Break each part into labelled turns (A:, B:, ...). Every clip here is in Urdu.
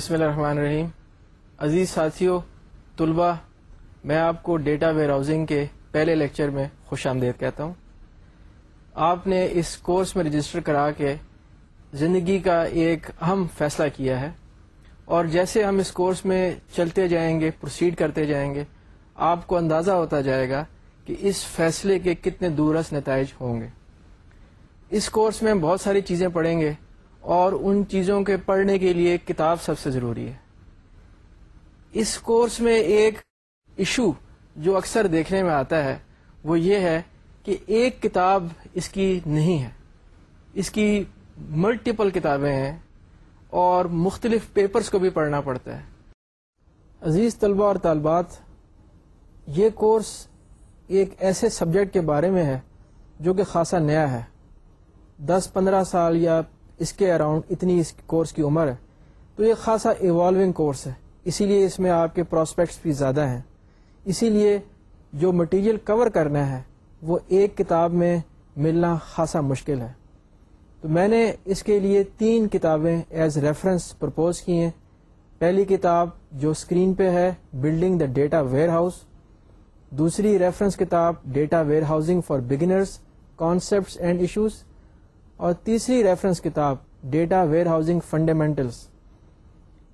A: بسم اللہ الرحمن الرحیم۔ عزیز ساتھیوں طلبہ، میں آپ کو ڈیٹا ویئر کے پہلے لیکچر میں خوش آمدید کہتا ہوں۔ آپ نے اس کورس میں رجسٹر کرا کے زندگی کا ایک اہم فیصلہ کیا ہے۔ اور جیسے ہم اس کورس میں چلتے جائیں گے، پروسیڈ کرتے جائیں گے، آپ کو اندازہ ہوتا جائے گا کہ اس فیصلے کے کتنے دورس نتائج ہوں گے۔ اس کورس میں بہت ساری چیزیں پڑھیں گے۔ اور ان چیزوں کے پڑھنے کے لیے کتاب سب سے ضروری ہے۔ اس کورس میں ایک ایشو جو اکثر دیکھنے میں آتا ہے، وہ یہ ہے کہ ایک کتاب اس کی نہیں ہے۔ اس کی ملٹیپل کتابیں ہیں اور مختلف پیپرز کو بھی پڑھنا پڑتا ہے۔ عزیز طلبہ اور طالبات، یہ کورس ایک ایسے سبجیکٹ کے بارے میں ہے جو کہ خاصا نیا ہے۔ دس پندرہ سال یا اس کے اراؤنڈ اتنی اس کورس کی عمر ہے۔ تو یہ خاصا ایوالونگ کورس ہے۔ اسی لیے اس میں آپ کے پراسپیکٹس بھی زیادہ ہیں۔ اسی لیے جو مٹیریل کور کرنا ہے، وہ ایک کتاب میں ملنا خاصا مشکل ہے۔ تو میں نے اس کے لیے تین کتابیں ایز ریفرنس پرپوز کی ہیں۔ پہلی کتاب جو اسکرین پہ ہے building the data warehouse دوسری ریفرنس کتاب data warehousing for beginners concepts and issues اور تیسری ریفرنس کتاب ڈیٹا ویئر ہاؤسنگ فنڈامنٹلس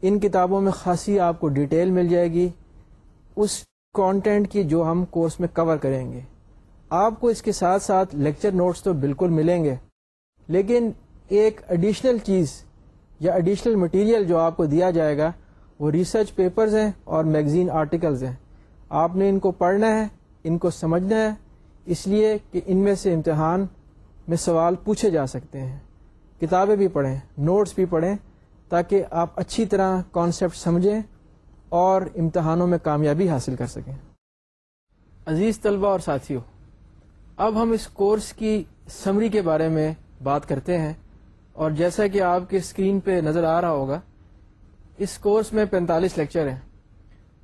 A: ان کتابوں میں خاصی آپ کو ڈیٹیل مل جائے گی۔ اس کانٹینٹ کی جو ہم کورس میں کور کریں گے۔ آپ کو اس کے ساتھ ساتھ لیکچر نوٹس تو بالکل ملیں گے۔ لیکن ایک ایڈیشنل چیز یا ایڈیشنل مٹیریل جو آپ کو دیا جائے گا، وہ ریسرچ پیپرز ہیں اور میگزین آرٹیکلز ہیں۔ آپ نے ان کو پڑھنا ہے، ان کو سمجھنا ہے، اس لیے کہ ان میں سے امتحان میں سوال پوچھے جا سکتے ہیں۔ کتابیں بھی پڑھیں نوٹس بھی پڑھیں تاکہ آپ اچھی طرح کانسیپٹ سمجھیں اور امتحانوں میں کامیابی حاصل کر سکیں۔ عزیز طلبہ اور ساتھیوں، اب ہم اس کورس کی سمری کے بارے میں بات کرتے ہیں اور جیسا کہ آپ کے اسکرین پہ نظر آ رہا ہوگا، اس کورس میں پینتالیس لیکچر ہیں۔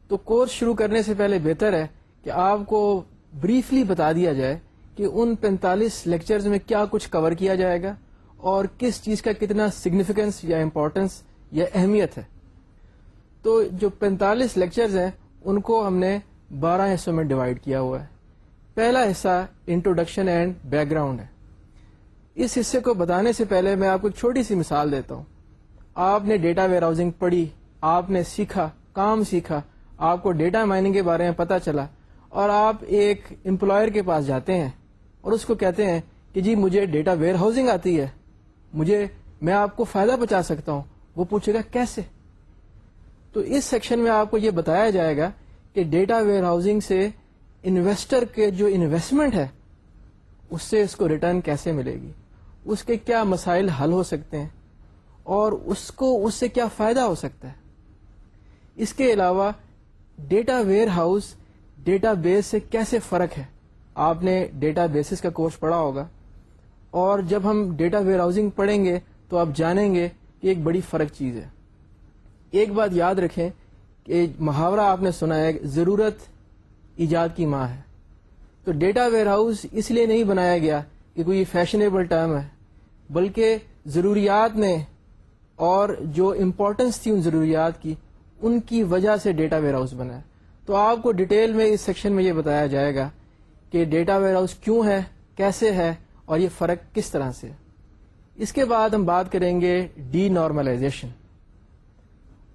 A: تو کورس شروع کرنے سے پہلے بہتر ہے کہ آپ کو بریفلی بتا دیا جائے کہ ان پینتالیس لیکچرز میں کیا کچھ کور کیا جائے گا اور کس چیز کا کتنا سگنیفیکینس یا امپورٹنس یا اہمیت ہے۔ تو جو پینتالیس لیکچرز ہیں، ان کو ہم نے بارہ حصوں میں ڈیوائڈ کیا ہوا ہے۔ پہلا حصہ انٹروڈکشن اینڈ بیک گراؤنڈ ہے۔ اس حصے کو بتانے سے پہلے میں آپ کو ایک چھوٹی سی مثال دیتا ہوں۔ آپ نے ڈیٹا ویئر ہاؤسنگ پڑھی، آپ نے سیکھا، کام سیکھا، آپ کو ڈیٹا مائننگ کے بارے میں پتا چلا اور آپ ایک امپلائر کے پاس جاتے ہیں۔ اور اس کو کہتے ہیں کہ جی مجھے ڈیٹا ویئر ہاؤسنگ آتی ہے۔ مجھے، میں آپ کو فائدہ پہنچا سکتا ہوں۔ وہ پوچھے گا کیسے؟ تو اس سیکشن میں آپ کو یہ بتایا جائے گا کہ ڈیٹا ویئر ہاؤسنگ سے انویسٹر کے جو انویسٹمنٹ ہے، اس سے اس کو ریٹرن کیسے ملے گی؟ اس کے کیا مسائل حل ہو سکتے ہیں؟ اور اس کو، اس سے کیا فائدہ ہو سکتا ہے؟ اس کے علاوہ data warehouse database سے کیسے فرق ہے؟ آپ نے ڈیٹا بیسس کا کورس پڑھا ہوگا۔ اور جب ہم ڈیٹا ویئر ہاؤسنگ پڑھیں گے، تو آپ جانیں گے کہ ایک بڑی فرق چیز ہے۔ ایک بات یاد رکھیں کہ محاورہ آپ نے سنا ہے، ضرورت ایجاد کی ماں ہے۔ تو ڈیٹا ویئر ہاؤس اس لیے نہیں بنایا گیا کہ کوئی فیشنیبل ٹرم ہے، بلکہ ضروریات نے اور جو امپورٹنس تھی ان ضروریات کی، ان کی وجہ سے ڈیٹا ویئر ہاؤس بنا ہے۔ تو آپ کو ڈیٹیل میں اس سیکشن میں یہ بتایا جائے گا کہ ڈیٹا ویئر ہاؤس کیوں ہے، کیسے ہے اور یہ فرق کس طرح سے؟ اس کے بعد ہم بات کریں گے ڈی نارملائزیشن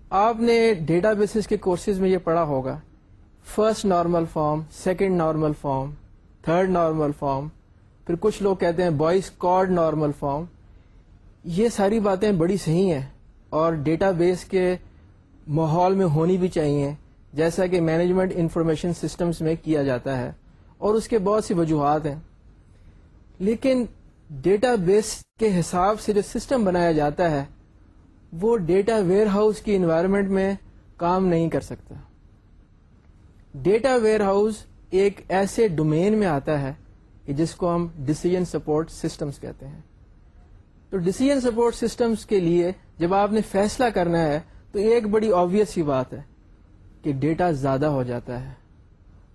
A: آپ نے ڈیٹا بیسز کے کورسز میں یہ پڑھا ہوگا۔ First normal form second normal form third normal form پھر کچھ لوگ کہتے ہیں بوائز کارڈ نارمل فارم یہ ساری باتیں بڑی صحیح ہیں اور ڈیٹا بیس کے ماحول میں ہونی بھی چاہیے، جیسا کہ مینجمنٹ انفارمیشن سسٹمز میں کیا جاتا ہے۔ اور اس کے بہت سی وجوہات ہیں۔ لیکن ڈیٹا بیس کے حساب سے جو سسٹم بنایا جاتا ہے، وہ ڈیٹا ویئر ہاؤس کی انوائرمنٹ میں کام نہیں کر سکتا۔ ڈیٹا ویئر ہاؤس ایک ایسے ڈومین میں آتا ہے کہ جس کو ہم ڈسیزن سپورٹ سسٹمز کہتے ہیں۔ تو ڈسیزن سپورٹ سسٹمز کے لیے جب آپ نے فیصلہ کرنا ہے، تو ایک بڑی آبویس سی بات ہے کہ ڈیٹا زیادہ ہو جاتا ہے۔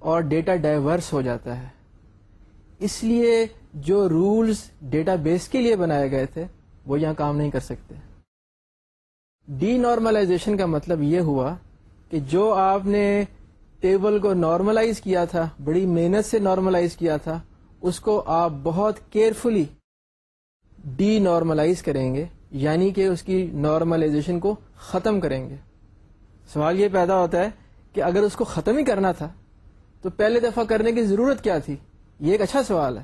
A: اور ڈیٹا ڈائیورس ہو جاتا ہے۔ اس لیے جو رولز ڈیٹا بیس کے لیے بنائے گئے تھے، وہ یہاں کام نہیں کر سکتے۔ ڈی نارملائزیشن کا مطلب یہ ہوا کہ جو آپ نے ٹیبل کو نارملائز کیا تھا، بڑی محنت سے نارملائز کیا تھا، اس کو آپ بہت کیئرفلی ڈی نارملائز کریں گے یعنی کہ اس کی نارملائزیشن کو ختم کریں گے۔ سوال یہ پیدا ہوتا ہے کہ اگر اس کو ختم ہی کرنا تھا تو پہلے دفعہ کرنے کی ضرورت کیا تھی؟ یہ ایک اچھا سوال ہے۔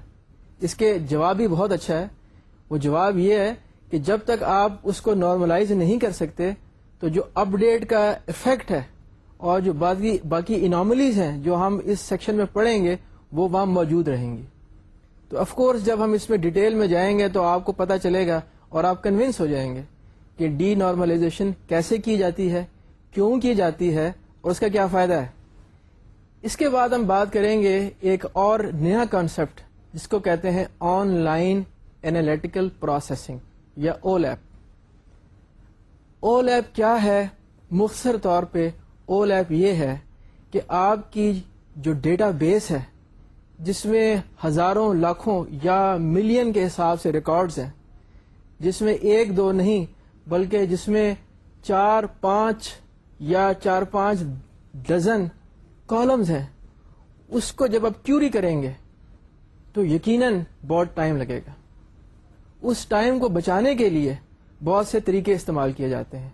A: اس کے جواب بھی بہت اچھا ہے۔ وہ جواب یہ ہے کہ جب تک آپ اس کو نارملائز نہیں کر سکتے، تو جو اپ ڈیٹ کا افیکٹ ہے اور جو باقی باقی اناملیز ہیں جو ہم اس سیکشن میں پڑھیں گے، وہ وہاں موجود رہیں گی۔ تو آف کورس جب ہم اس میں ڈیٹیل میں جائیں گے تو آپ کو پتا چلے گا اور آپ کنوینس ہو جائیں گے کہ ڈی نارملائزیشن کیسے کی جاتی ہے، کیوں کی جاتی ہے اور اس کا کیا فائدہ ہے۔ اس کے بعد ہم بات کریں گے ایک اور نیا کانسیپٹ جس کو کہتے ہیں آن لائن اینالیٹیکل پروسیسنگ یا او لیپ او لیپ کیا ہے؟ مختصر طور پہ او لیپ یہ ہے کہ آپ کی جو ڈیٹا بیس ہے، جس میں ہزاروں، لاکھوں یا ملین کے حساب سے ریکارڈز ہیں، جس میں ایک، دو نہیں، بلکہ جس میں چار، پانچ یا چار، پانچ ڈزن کالمز ہیں، اس کو جب آپ کیوری کریں گے، تو یقیناً بہت ٹائم لگے گا۔ اس ٹائم کو بچانے کے لیے بہت سے طریقے استعمال کیے جاتے ہیں۔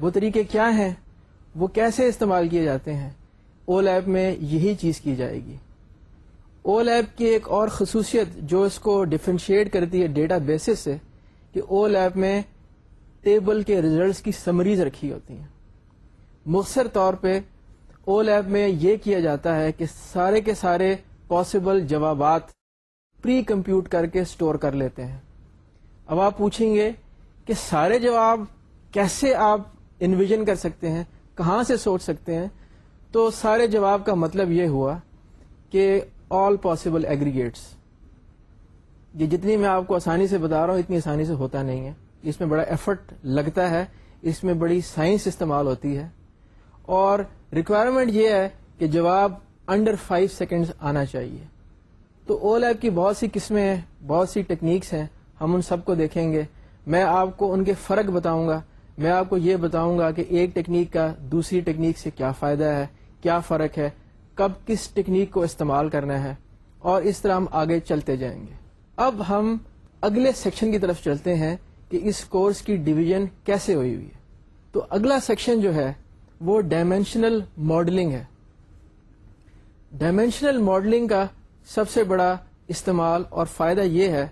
A: وہ طریقے کیا ہیں؟ وہ کیسے استعمال کیے جاتے ہیں؟ او لیب میں یہی چیز کی جائے گی۔ او لیب کی ایک اور خصوصیت جو اس کو ڈفرینشیٹ کرتی ہے ڈیٹا بیسس سے، کہ او لیب میں ٹیبل کے ریزلٹس کی سمریز رکھی ہوتی ہیں۔ مختصر طور پہ او لیب میں یہ کیا جاتا ہے کہ سارے کے سارے پاسبل جوابات پری کمپیوٹ کر کے اسٹور کر لیتے ہیں۔ اب آپ پوچھیں گے کہ سارے جواب کیسے آپ انویژن کر سکتے ہیں، کہاں سے سوچ سکتے ہیں؟ تو سارے جواب کا مطلب یہ ہوا کہ آل پاسبل ایگریگیٹس یہ جتنی میں آپ کو آسانی سے بتا رہا ہوں، اتنی آسانی سے ہوتا نہیں ہے۔ اس میں بڑا ایفرٹ لگتا ہے، اس میں بڑی سائنس استعمال ہوتی ہے۔ اور ریکوائرمنٹ یہ ہے کہ جواب انڈر فائیو سیکنڈز آنا چاہیے۔ تو او لیب کی بہت سی قسمیں ہیں، بہت سی ٹیکنیکس ہیں، ہم ان سب کو دیکھیں گے۔ میں آپ کو ان کے فرق بتاؤں گا میں آپ کو یہ بتاؤں گا کہ ایک ٹیکنیک کا دوسری ٹیکنیک سے کیا فائدہ ہے، کیا فرق ہے، کب کس ٹیکنیک کو استعمال کرنا ہے، اور اس طرح ہم آگے چلتے جائیں گے۔ اب ہم اگلے سیکشن کی طرف چلتے ہیں کہ اس کورس کی ڈویژن کیسے ہوئی ہوئی ہے۔ تو اگلا سیکشن جو ہے وہ ڈائمینشنل ماڈلنگ ہے۔ ڈائمینشنل ماڈلنگ کا سب سے بڑا استعمال اور فائدہ یہ ہے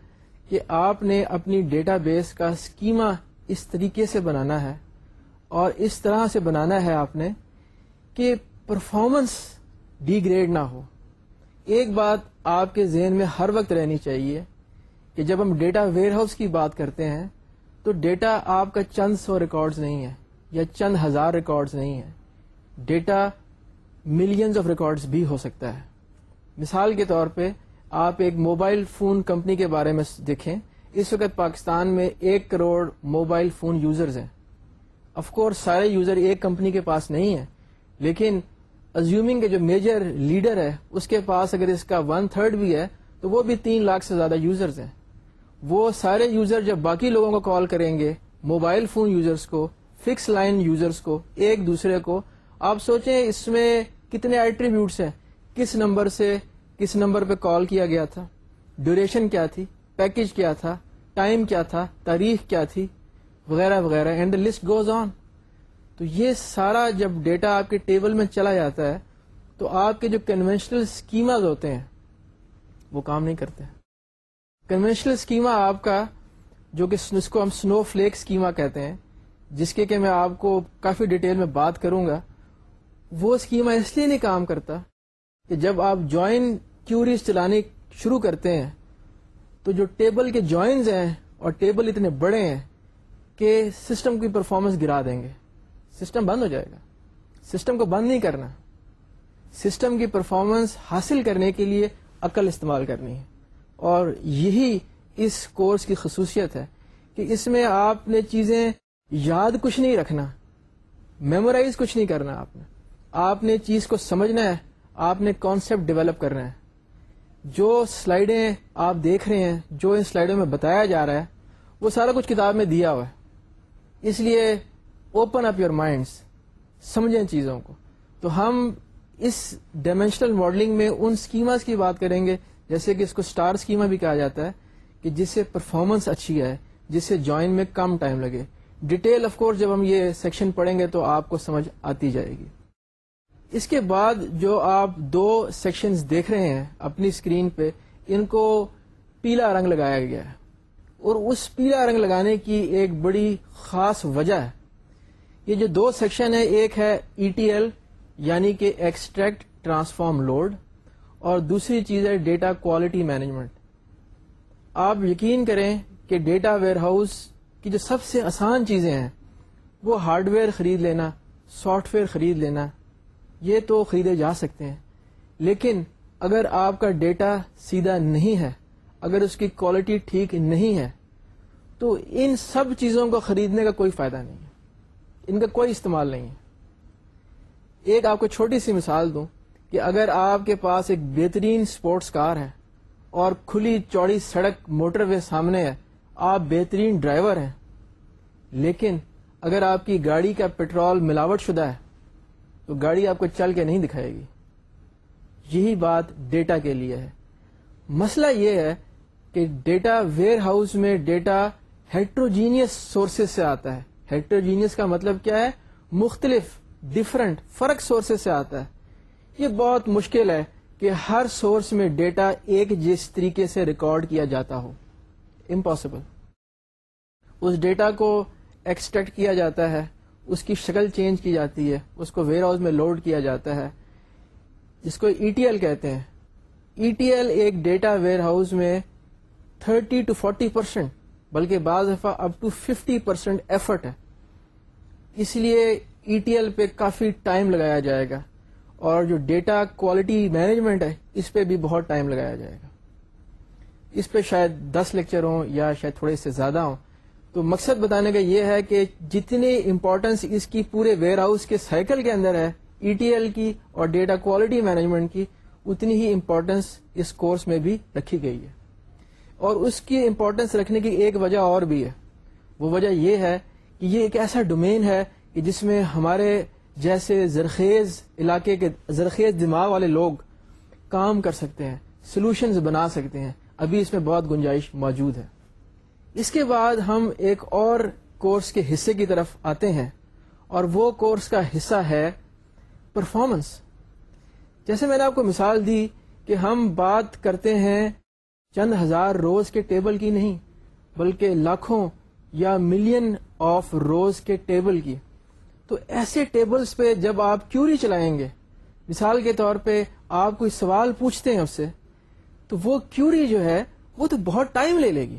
A: کہ آپ نے اپنی ڈیٹا بیس کا اسکیما اس طریقے سے بنانا ہے اور اس طرح سے بنانا ہے آپ نے کہ پرفارمنس ڈی گریڈ نہ ہو۔ ایک بات آپ کے ذہن میں ہر وقت رہنی چاہیے کہ جب ہم ڈیٹا ویئر ہاؤس کی بات کرتے ہیں تو ڈیٹا آپ کا چند سو ریکارڈز نہیں ہے۔ یا چند ہزار ریکارڈز نہیں ہے ڈیٹا ملینز آف ریکارڈز بھی ہو سکتا ہے۔ مثال کے طور پہ آپ ایک موبائل فون کمپنی کے بارے میں دیکھیں۔ اس وقت پاکستان میں ایک کروڑ موبائل فون یوزرز ہیں۔ اف کورس سارے یوزر ایک کمپنی کے پاس نہیں ہیں۔ لیکن ازیومنگ کے جو میجر لیڈر ہے، اس کے پاس اگر اس کا ون تھرڈ بھی ہے، تو وہ بھی تین لاکھ سے زیادہ یوزرز ہیں۔ وہ سارے یوزر جب باقی لوگوں کو کال کریں گے، موبائل فون یوزرز کو فکس لائن یوزرز کو، ایک دوسرے کو۔ آپ سوچیں اس میں کتنے ایٹریبیوٹس ہیں، کس نمبر سے کس نمبر پہ کال کیا گیا تھا۔ ڈیوریشن کیا تھی پیکج کیا تھا ٹائم کیا تھا، تاریخ کیا تھی، وغیرہ وغیرہ۔ And the list goes on تو یہ سارا جب ڈیٹا آپ کے ٹیبل میں چلا جاتا ہے، تو آپ کے جو کنوینشنل اسکیماز ہوتے ہیں، وہ کام نہیں کرتے۔ کنوینشنل اسکیما آپ کا، جو کہ اس کو ہم سنو فلیک اسکیما کہتے ہیں جس کے کہ میں آپ کو کافی ڈیٹیل میں بات کروں گا، وہ اسکیما اس لیے نہیں کام کرتا کہ جب آپ جوائن کیوریز چلانے شروع کرتے ہیں، تو جو ٹیبل کے جوائنز ہیں اور ٹیبل اتنے بڑے ہیں کہ سسٹم کی پرفارمنس گرا دیں گے۔ سسٹم بند ہو جائے گا۔ سسٹم کو بند نہیں کرنا۔ سسٹم کی پرفارمنس حاصل کرنے کے لیے عقل استعمال کرنی ہے۔ اور یہی اس کورس کی خصوصیت ہے کہ اس میں آپ نے چیزیں یاد کچھ نہیں رکھنا میمورائز کچھ نہیں کرنا آپ نے۔ آپ نے چیز کو سمجھنا ہے، آپ نے کانسیپٹ ڈیولپ کرنا ہے۔ جو سلائڈیں آپ دیکھ رہے ہیں، جو ان سلائڈوں میں بتایا جا رہا ہے، وہ سارا کچھ کتاب میں دیا ہوا ہے۔ اس لیے اوپن اپ یور مائنڈس سمجھیں چیزوں کو۔ تو ہم اس ڈائمینشنل ماڈلنگ میں ان اسکیماز کی بات کریں گے، جیسے کہ اس کو اسٹار اسکیما بھی کہا جاتا ہے، کہ جس سے پرفارمنس اچھی ہے، جس سے جوائن میں کم ٹائم لگے۔ ڈیٹیل آف کورس جب ہم یہ سیکشن پڑھیں گے تو آپ کو سمجھ آتی جائے گی۔ اس کے بعد جو آپ دو سیکشنز دیکھ رہے ہیں اپنی اسکرین پہ، ان کو پیلا رنگ لگایا گیا ہے۔ اور اس پیلا رنگ لگانے کی ایک بڑی خاص وجہ ہے۔ یہ جو دو سیکشن ہے ایک ہے ای ٹی ایل یعنی کہ ایکسٹریکٹ ٹرانسفارم لوڈ اور دوسری چیز ہے ڈیٹا کوالٹی مینجمنٹ آپ یقین کریں کہ ڈیٹا ویئر ہاؤس کی جو سب سے آسان چیزیں ہیں، وہ ہارڈ ویئر خرید لینا، سافٹ ویئر خرید لینا، یہ تو خریدے جا سکتے ہیں۔ لیکن اگر آپ کا ڈیٹا سیدھا نہیں ہے، اگر اس کی کوالٹی ٹھیک نہیں ہے، تو ان سب چیزوں کو خریدنے کا کوئی فائدہ نہیں ہے۔ ان کا کوئی استعمال نہیں ہے۔ ایک آپ کو چھوٹی سی مثال دوں کہ اگر آپ کے پاس ایک بہترین سپورٹس کار ہے اور کھلی چوڑی سڑک موٹر وے سامنے ہے آپ بہترین ڈرائیور ہیں۔ لیکن اگر آپ کی گاڑی کا پیٹرول ملاوٹ شدہ ہے، تو گاڑی آپ کو چل کے نہیں دکھائے گی۔ یہی بات ڈیٹا کے لیے ہے۔ مسئلہ یہ ہے کہ ڈیٹا ویئر ہاؤس میں ڈیٹا ہیٹروجینئس سورسز سے آتا ہے۔ ہیٹروجینئس کا مطلب کیا ہے؟ مختلف ڈفرنٹ فرق سورسز سے آتا ہے۔ یہ بہت مشکل ہے کہ ہر سورس میں ڈیٹا ایک جس طریقے سے ریکارڈ کیا جاتا ہو۔ امپاسبل اس ڈیٹا کو ایکسٹریکٹ کیا جاتا ہے، اس کی شکل چینج کی جاتی ہے، اس کو ویئر ہاؤس میں لوڈ کیا جاتا ہے، جس کو ای ٹی ایل کہتے ہیں۔ ای ٹی ایل ایک ڈیٹا ویئر ہاؤس میں تھرٹی ٹو فورٹی پرسینٹ بلکہ بعض دفعہ up to fifty percent effort ہے۔ اس لیے ای ٹی ایل پہ کافی ٹائم لگایا جائے گا، اور جو ڈیٹا کوالٹی مینجمنٹ ہے، اس پہ بھی بہت ٹائم لگایا جائے گا۔ اس پہ شاید دس لیکچر ہوں یا شاید تھوڑے سے زیادہ ہوں تو مقصد بتانے کا یہ ہے کہ جتنی امپورٹنس اس کی پورے ویئر ہاؤس کے سائیکل کے اندر ہے ای ٹی ایل کی اور ڈیٹا کوالٹی مینجمنٹ کی، اتنی ہی امپورٹنس اس کورس میں بھی رکھی گئی ہے۔ اور اس کی امپورٹنس رکھنے کی ایک وجہ اور بھی ہے۔ وہ وجہ یہ ہے کہ یہ ایک ایسا ڈومین ہے کہ جس میں ہمارے جیسے زرخیز علاقے کے زرخیز دماغ والے لوگ کام کر سکتے ہیں سولوشنز بنا سکتے ہیں۔ ابھی اس میں بہت گنجائش موجود ہے۔ اس کے بعد ہم ایک اور کورس کے حصے کی طرف آتے ہیں اور وہ کورس کا حصہ ہے پرفارمنس جیسے میں نے آپ کو مثال دی کہ ہم بات کرتے ہیں چند ہزار روز کے ٹیبل کی نہیں، بلکہ لاکھوں یا ملین آف روز کے ٹیبل کی۔ تو ایسے ٹیبلز پہ جب آپ کیوری چلائیں گے، مثال کے طور پہ آپ کوئی سوال پوچھتے ہیں اس سے، تو وہ کیوری جو ہے وہ تو بہت ٹائم لے لے گی۔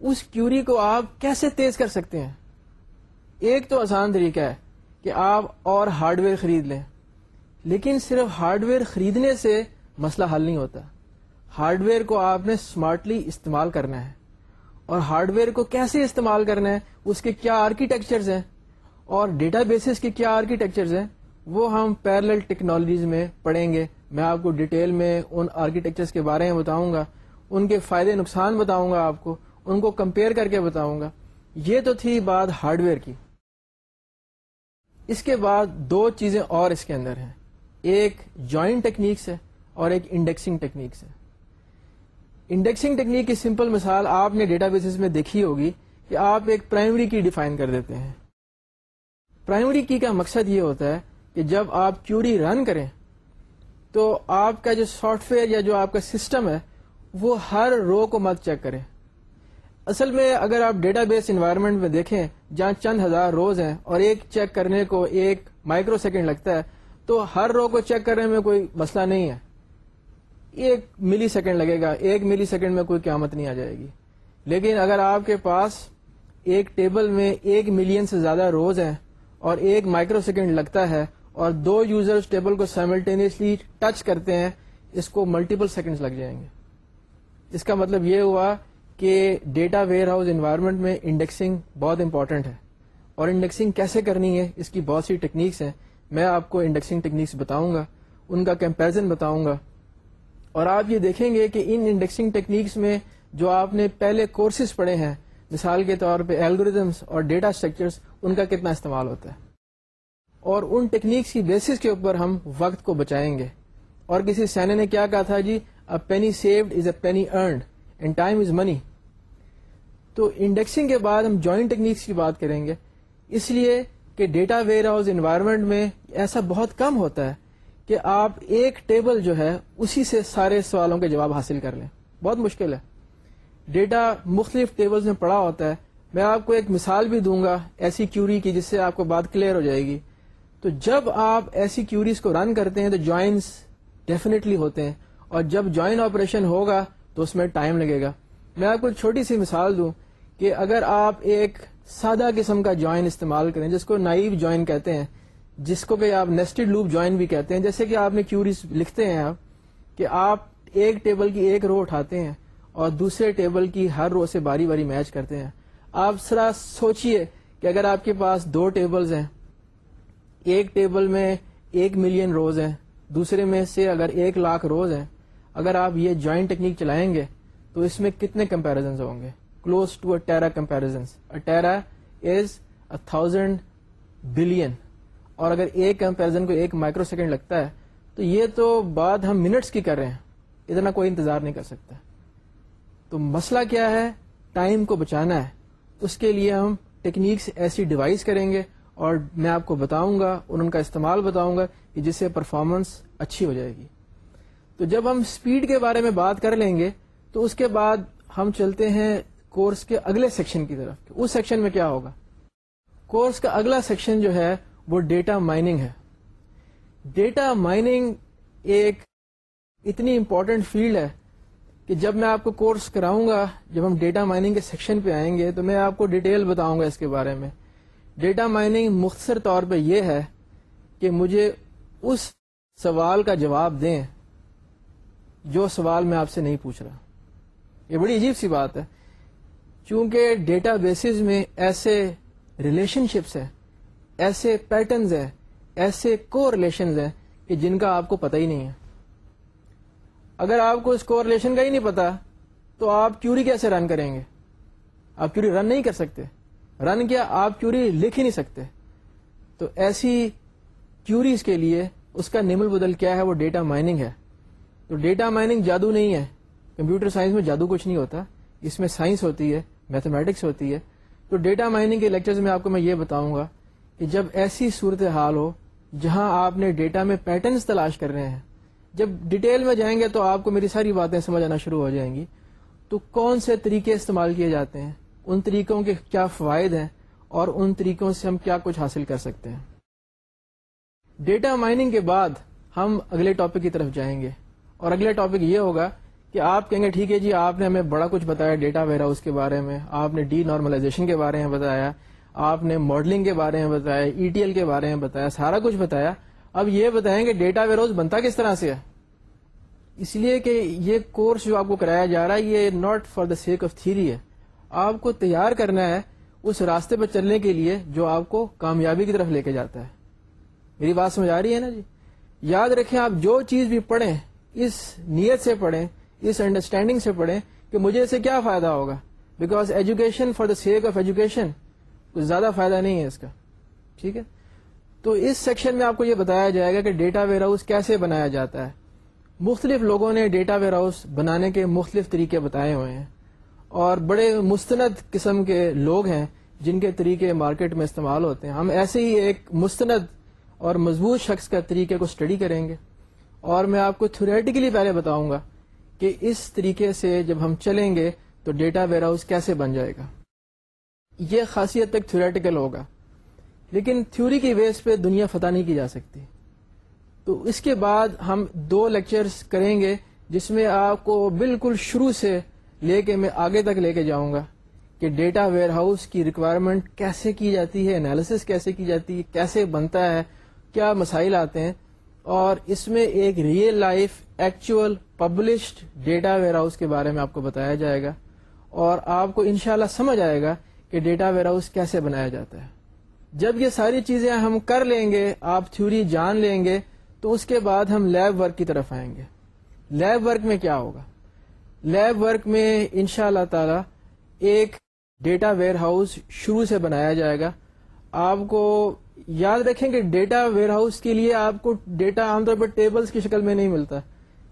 A: اس کیوری کو آپ کیسے تیز کر سکتے ہیں؟ ایک تو آسان طریقہ ہے کہ آپ اور ہارڈ ویئر خرید لیں، لیکن صرف ہارڈ ویئر خریدنے سے مسئلہ حل نہیں ہوتا۔ ہارڈ ویئر کو آپ نے اسمارٹلی استعمال کرنا ہے۔ اور ہارڈ ویئر کو کیسے استعمال کرنا ہے؟ اس کے کیا آرکیٹیکچرز ہیں؟ اور ڈیٹا بیسز کے کیا آرکیٹیکچرز ہیں؟ وہ ہم پیرل ٹیکنالوجیز میں پڑھیں گے۔ میں آپ کو ڈیٹیل میں ان آرکیٹیکچرز کے بارے میں بتاؤں گا۔ ان کے فائدے نقصان بتاؤں گا آپ کو۔ ان کو کمپیئر کر کے بتاؤں گا۔ یہ تو تھی بات ہارڈ ویئر کی۔ اس کے بعد دو چیزیں اور اس کے اندر ہیں۔ ایک جوائنٹ ٹیکنیکس ہے اور ایک انڈیکسنگ ٹیکنیکس ہے۔ انڈیکسنگ ٹیکنیک کی سمپل مثال آپ نے ڈیٹا بیسز میں دیکھی ہوگی کہ آپ ایک پرائمری کی ڈیفائن کر دیتے ہیں۔ پرائمری کی کا مقصد یہ ہوتا ہے کہ جب آپ کیوری رن کریں تو آپ کا جو سافٹ ویئر یا جو آپ کا سسٹم ہے وہ ہر رو کو مت چیک کریں۔ اصل میں اگر آپ ڈیٹا بیس انوائرمنٹ میں دیکھیں جہاں چند ہزار روز ہیں اور ایک چیک کرنے کو ایک مائکرو سیکنڈ لگتا ہے، تو ہر رو کو چیک کرنے میں کوئی مسئلہ نہیں ہے۔ ایک ملی سیکنڈ لگے گا، ایک ملی سیکنڈ میں کوئی قیامت نہیں آ جائے گی۔ لیکن اگر آپ کے پاس ایک ٹیبل میں ایک ملین سے زیادہ روز ہیں اور ایک مائکرو سیکنڈ لگتا ہے اور دو یوزرز ٹیبل کو سائملٹینیسلی ٹچ کرتے ہیں، اس کو ملٹیپل سیکنڈز لگ جائیں گے۔ اس کا مطلب یہ ہوا کہ ڈیٹا ویئر ہاؤس انوائرمنٹ میں انڈیکسنگ بہت امپورٹنٹ ہے۔ اور انڈیکسنگ کیسے کرنی ہے؟ اس کی بہت سی ٹیکنیکس ہیں۔ میں آپ کو انڈیکسنگ ٹیکنیکس بتاؤں گا ان کا کمپیرزن بتاؤں گا اور آپ یہ دیکھیں گے کہ ان انڈیکسنگ ٹیکنیکس میں جو آپ نے پہلے کورسز پڑھے ہیں، مثال کے طور پہ الگوریزمس اور ڈیٹا اسٹرکچرس ان کا کتنا استعمال ہوتا ہے۔ اور ان ٹیکنیکس کی بیسس کے اوپر ہم وقت کو بچائیں گے۔ اور کسی سینے نے کیا کہا تھا جی penny saved is a penny earned and time is money تو انڈیکسنگ کے بعد ہم جوائنٹ ٹیکنیکس کی بات کریں گے۔ اس لیے کہ ڈیٹا ویئر ہاؤس انوائرمنٹ میں ایسا بہت کم ہوتا ہے کہ آپ ایک ٹیبل جو ہے اسی سے سارے سوالوں کے جواب حاصل کر لیں۔ بہت مشکل ہے۔ ڈیٹا مختلف ٹیبلز میں پڑا ہوتا ہے۔ میں آپ کو ایک مثال بھی دوں گا ایسی کیوری کی جس سے آپ کو بات کلیئر ہو جائے گی۔ تو جب آپ ایسی کیوریز کو رن کرتے ہیں تو جوائنس ڈیفینیٹلی ہوتے ہیں۔ اور جب جوائن آپریشن ہوگا تو اس میں ٹائم لگے گا۔ میں آپ کو چھوٹی سی مثال دوں۔ کہ اگر آپ ایک سادہ قسم کا جوائن استعمال کریں، جس کو نائب جوائن کہتے ہیں، جس کو کہ آپ نیسٹڈ لوپ جوائن بھی کہتے ہیں، جیسے کہ آپ نے کیوریز لکھتے ہیں آپ، کہ آپ ایک ٹیبل کی ایک رو اٹھاتے ہیں اور دوسرے ٹیبل کی ہر رو سے باری باری میچ کرتے ہیں۔ آپ سرا سوچئے کہ اگر آپ کے پاس دو ٹیبلز ہیں، ایک ٹیبل میں ایک ملین روز ہیں، دوسرے میں سے اگر ایک لاکھ روز ہیں، اگر آپ یہ جوائنٹ ٹیکنیک چلائیں گے، تو اس میں کتنے کمپیرزنس ہوں گے؟ Close to a tera comparisons a tera is a thousand billion اور اگر ایک کمپیرزن کو ایک مائکرو سیکنڈ لگتا ہے، تو یہ تو بات ہم منٹس کی کر رہے ہیں۔ اتنا کوئی انتظار نہیں کر سکتا۔ تو مسئلہ کیا ہے؟ ٹائم کو بچانا ہے۔ اس کے لیے ہم ٹیکنیکس ایسی ڈیوائس کریں گے۔ اور میں آپ کو بتاؤں گا، اور ان کا استعمال بتاؤں گا کہ جس سے پرفارمنس اچھی ہو جائے گی۔ تو جب ہم اسپیڈ کے بارے میں بات کر لیں گے، تو اس کے بعد ہم چلتے ہیں کورس کے اگلے سیکشن کی طرف اس سیکشن میں کیا ہوگا؟ کورس کا اگلا سیکشن جو ہے وہ ڈیٹا مائننگ ہے۔ ڈیٹا مائننگ ایک اتنی امپورٹنٹ فیلڈ ہے کہ جب میں آپ کو کورس کراؤں گا، جب ہم ڈیٹا مائننگ کے سیکشن پہ آئیں گے تو میں آپ کو ڈیٹیل بتاؤں گا اس کے بارے میں۔ ڈیٹا مائننگ مختصر طور پہ یہ ہے کہ مجھے اس سوال کا جواب دیں جو سوال میں آپ سے نہیں پوچھ رہا۔ یہ بڑی عجیب سی بات ہے۔ چونکہ ڈیٹا بیسز میں ایسے ریلیشن شپس ہیں، ایسے پیٹرنز ہیں، ایسے کو ریلیشنز ہیں کہ جن کا آپ کو پتہ ہی نہیں ہے۔ اگر آپ کو اس کو ریلیشن کا ہی نہیں پتا تو آپ کیوری کیسے رن کریں گے؟ آپ کیوری رن نہیں کر سکتے۔ رن کیا آپ کیوری لکھ ہی نہیں سکتے۔ تو ایسی کیوریز کے لیے اس کا نیمل بدل کیا ہے، وہ ڈیٹا مائننگ ہے۔ تو ڈیٹا مائننگ جادو نہیں ہے۔ کمپیوٹر سائنس میں جادو کچھ نہیں ہوتا۔ اس میں سائنس ہوتی ہے۔ میتھمیٹکس ہوتی ہے، تو ڈیٹا مائننگ کے لیکچرز میں آپ کو میں یہ بتاؤں گا کہ جب ایسی صورت حال ہو جہاں آپ نے ڈیٹا میں پیٹرنس تلاش کر رہے ہیں، جب ڈیٹیل میں جائیں گے تو آپ کو میری ساری باتیں سمجھ آنا شروع ہو جائیں گی۔ تو کون سے طریقے استعمال کیے جاتے ہیں؟ ان طریقوں کے کیا فوائد ہیں اور ان طریقوں سے ہم کیا کچھ حاصل کر سکتے ہیں؟ ڈیٹا مائننگ کے بعد ہم اگلے ٹاپک کی طرف جائیں گے۔ اور اگلے ٹاپک یہ ہوگا کہ آپ کہیں گے، ٹھیک ہے جی آپ نے ہمیں بڑا کچھ بتایا ڈیٹا ویئر ہاؤس کے بارے میں، آپ نے ڈی نارملائزیشن کے بارے میں بتایا، آپ نے ماڈلنگ کے بارے میں بتایا ای ٹی ایل کے بارے میں بتایا، سارا کچھ بتایا۔ اب یہ بتائیں کہ ڈیٹا ویئر ہاؤس بنتا کس طرح سے ہے؟ اس لیے کہ یہ کورس جو آپ کو کرایا جا رہا ہے، یہ not for the sake of theory ہے۔ آپ کو تیار کرنا ہے اس راستے پہ چلنے کے لیے جو آپ کو کامیابی کی طرف لے کے جاتا ہے۔ میری بات سمجھ آ رہی ہے نا جی؟ یاد رکھیں، آپ جو چیز بھی پڑھیں، اس نیت سے پڑھیں اس انڈرسٹینڈنگ سے پڑھیں کہ مجھے اسے کیا فائدہ ہوگا؟ Because education for the sake of education کچھ زیادہ فائدہ نہیں ہے اس کا. ٹھیک ہے؟ تو اس سیکشن میں آپ کو یہ بتایا جائے گا کہ ڈیٹا ویئر ہاؤس کیسے بنایا جاتا ہے. مختلف لوگوں نے ڈیٹا ویئر ہاؤس بنانے کے مختلف طریقے بتائے ہوئے ہیں اور بڑے مستند قسم کے لوگ ہیں جن کے طریقے مارکیٹ میں استعمال ہوتے ہیں. ہم ایسے ہی ایک مستند اور مضبوط شخص کا طریقے کو اسٹڈی کریں گے اور میں آپ کو تھوریٹیکلی پہلے بتاؤں گا کہ اس طریقے سے جب ہم چلیں گے تو ڈیٹا ویئر ہاؤس کیسے بن جائے گا؟ یہ خاصیت تک تھوریٹیکل ہوگا، لیکن تھیوری کی ویس پہ دنیا فتح نہیں کی جا سکتی۔ تو اس کے بعد ہم دو لیکچرز کریں گے، جس میں آپ کو بالکل شروع سے لے کے میں آگے تک لے کے جاؤں گا کہ ڈیٹا ویئر ہاؤس کی ریکوائرمنٹ کیسے کی جاتی ہے انالیسس کیسے کی جاتی ہے، کیسے بنتا ہے، کیا مسائل آتے ہیں۔ اور اس میں ایک real life actual published data warehouse کے بارے میں آپ کو بتایا جائے گا اور آپ کو انشاءاللہ سمجھ آئے گا کہ ڈیٹا ویئر ہاؤس کیسے بنایا جاتا ہے۔ جب یہ ساری چیزیں ہم کر لیں گے، آپ تھیوری جان لیں گے، تو اس کے بعد ہم لیب ورک کی طرف آئیں گے۔ لیب ورک میں کیا ہوگا؟ لیب ورک میں ان شاء اللہ تعالی ایک ڈیٹا ویئر ہاؤس شروع سے بنایا جائے گا۔ آپ کو یاد رکھیں کہ ڈیٹا ویئر ہاؤس کے لیے آپ کو ڈیٹا عام طور پر ٹیبلز کی شکل میں نہیں ملتا۔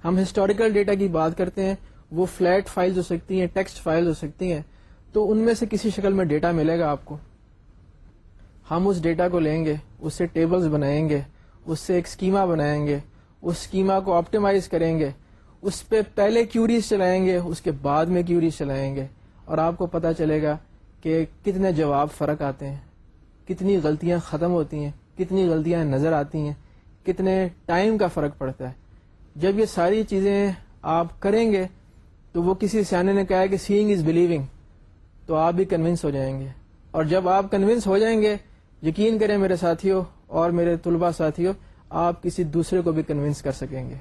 A: ہم ہسٹوریکل ڈیٹا کی بات کرتے ہیں، وہ فلیٹ فائلز ہو سکتی ہیں ٹیکسٹ فائل ہو سکتی ہیں۔ تو ان میں سے کسی شکل میں ڈیٹا ملے گا آپ کو۔ ہم اس ڈیٹا کو لیں گے، اس سے ٹیبلز بنائیں گے، اس سے ایک اسکیما بنائیں گے، اس اسکیما کو آپٹیمائز کریں گے۔ اس پہ پہلے کیوریز چلائیں گے، اس کے بعد میں کیوریز چلائیں گے۔ اور آپ کو پتا چلے گا کہ کتنے جواب فرق آتے ہیں۔ کتنی غلطیاں ختم ہوتی ہیں، کتنی غلطیاں نظر آتی ہیں، کتنے ٹائم کا فرق پڑتا ہے۔ جب یہ ساری چیزیں آپ کریں گے تو وہ کسی سیانے نے کہا ہے کہ سینگ از بلیونگ تو آپ بھی کنونس ہو جائیں گے۔ اور جب آپ کنونس ہو جائیں گے، یقین کریں میرے ساتھیوں اور میرے طلبہ ساتھیوں، آپ کسی دوسرے کو بھی کنونس کر سکیں گے۔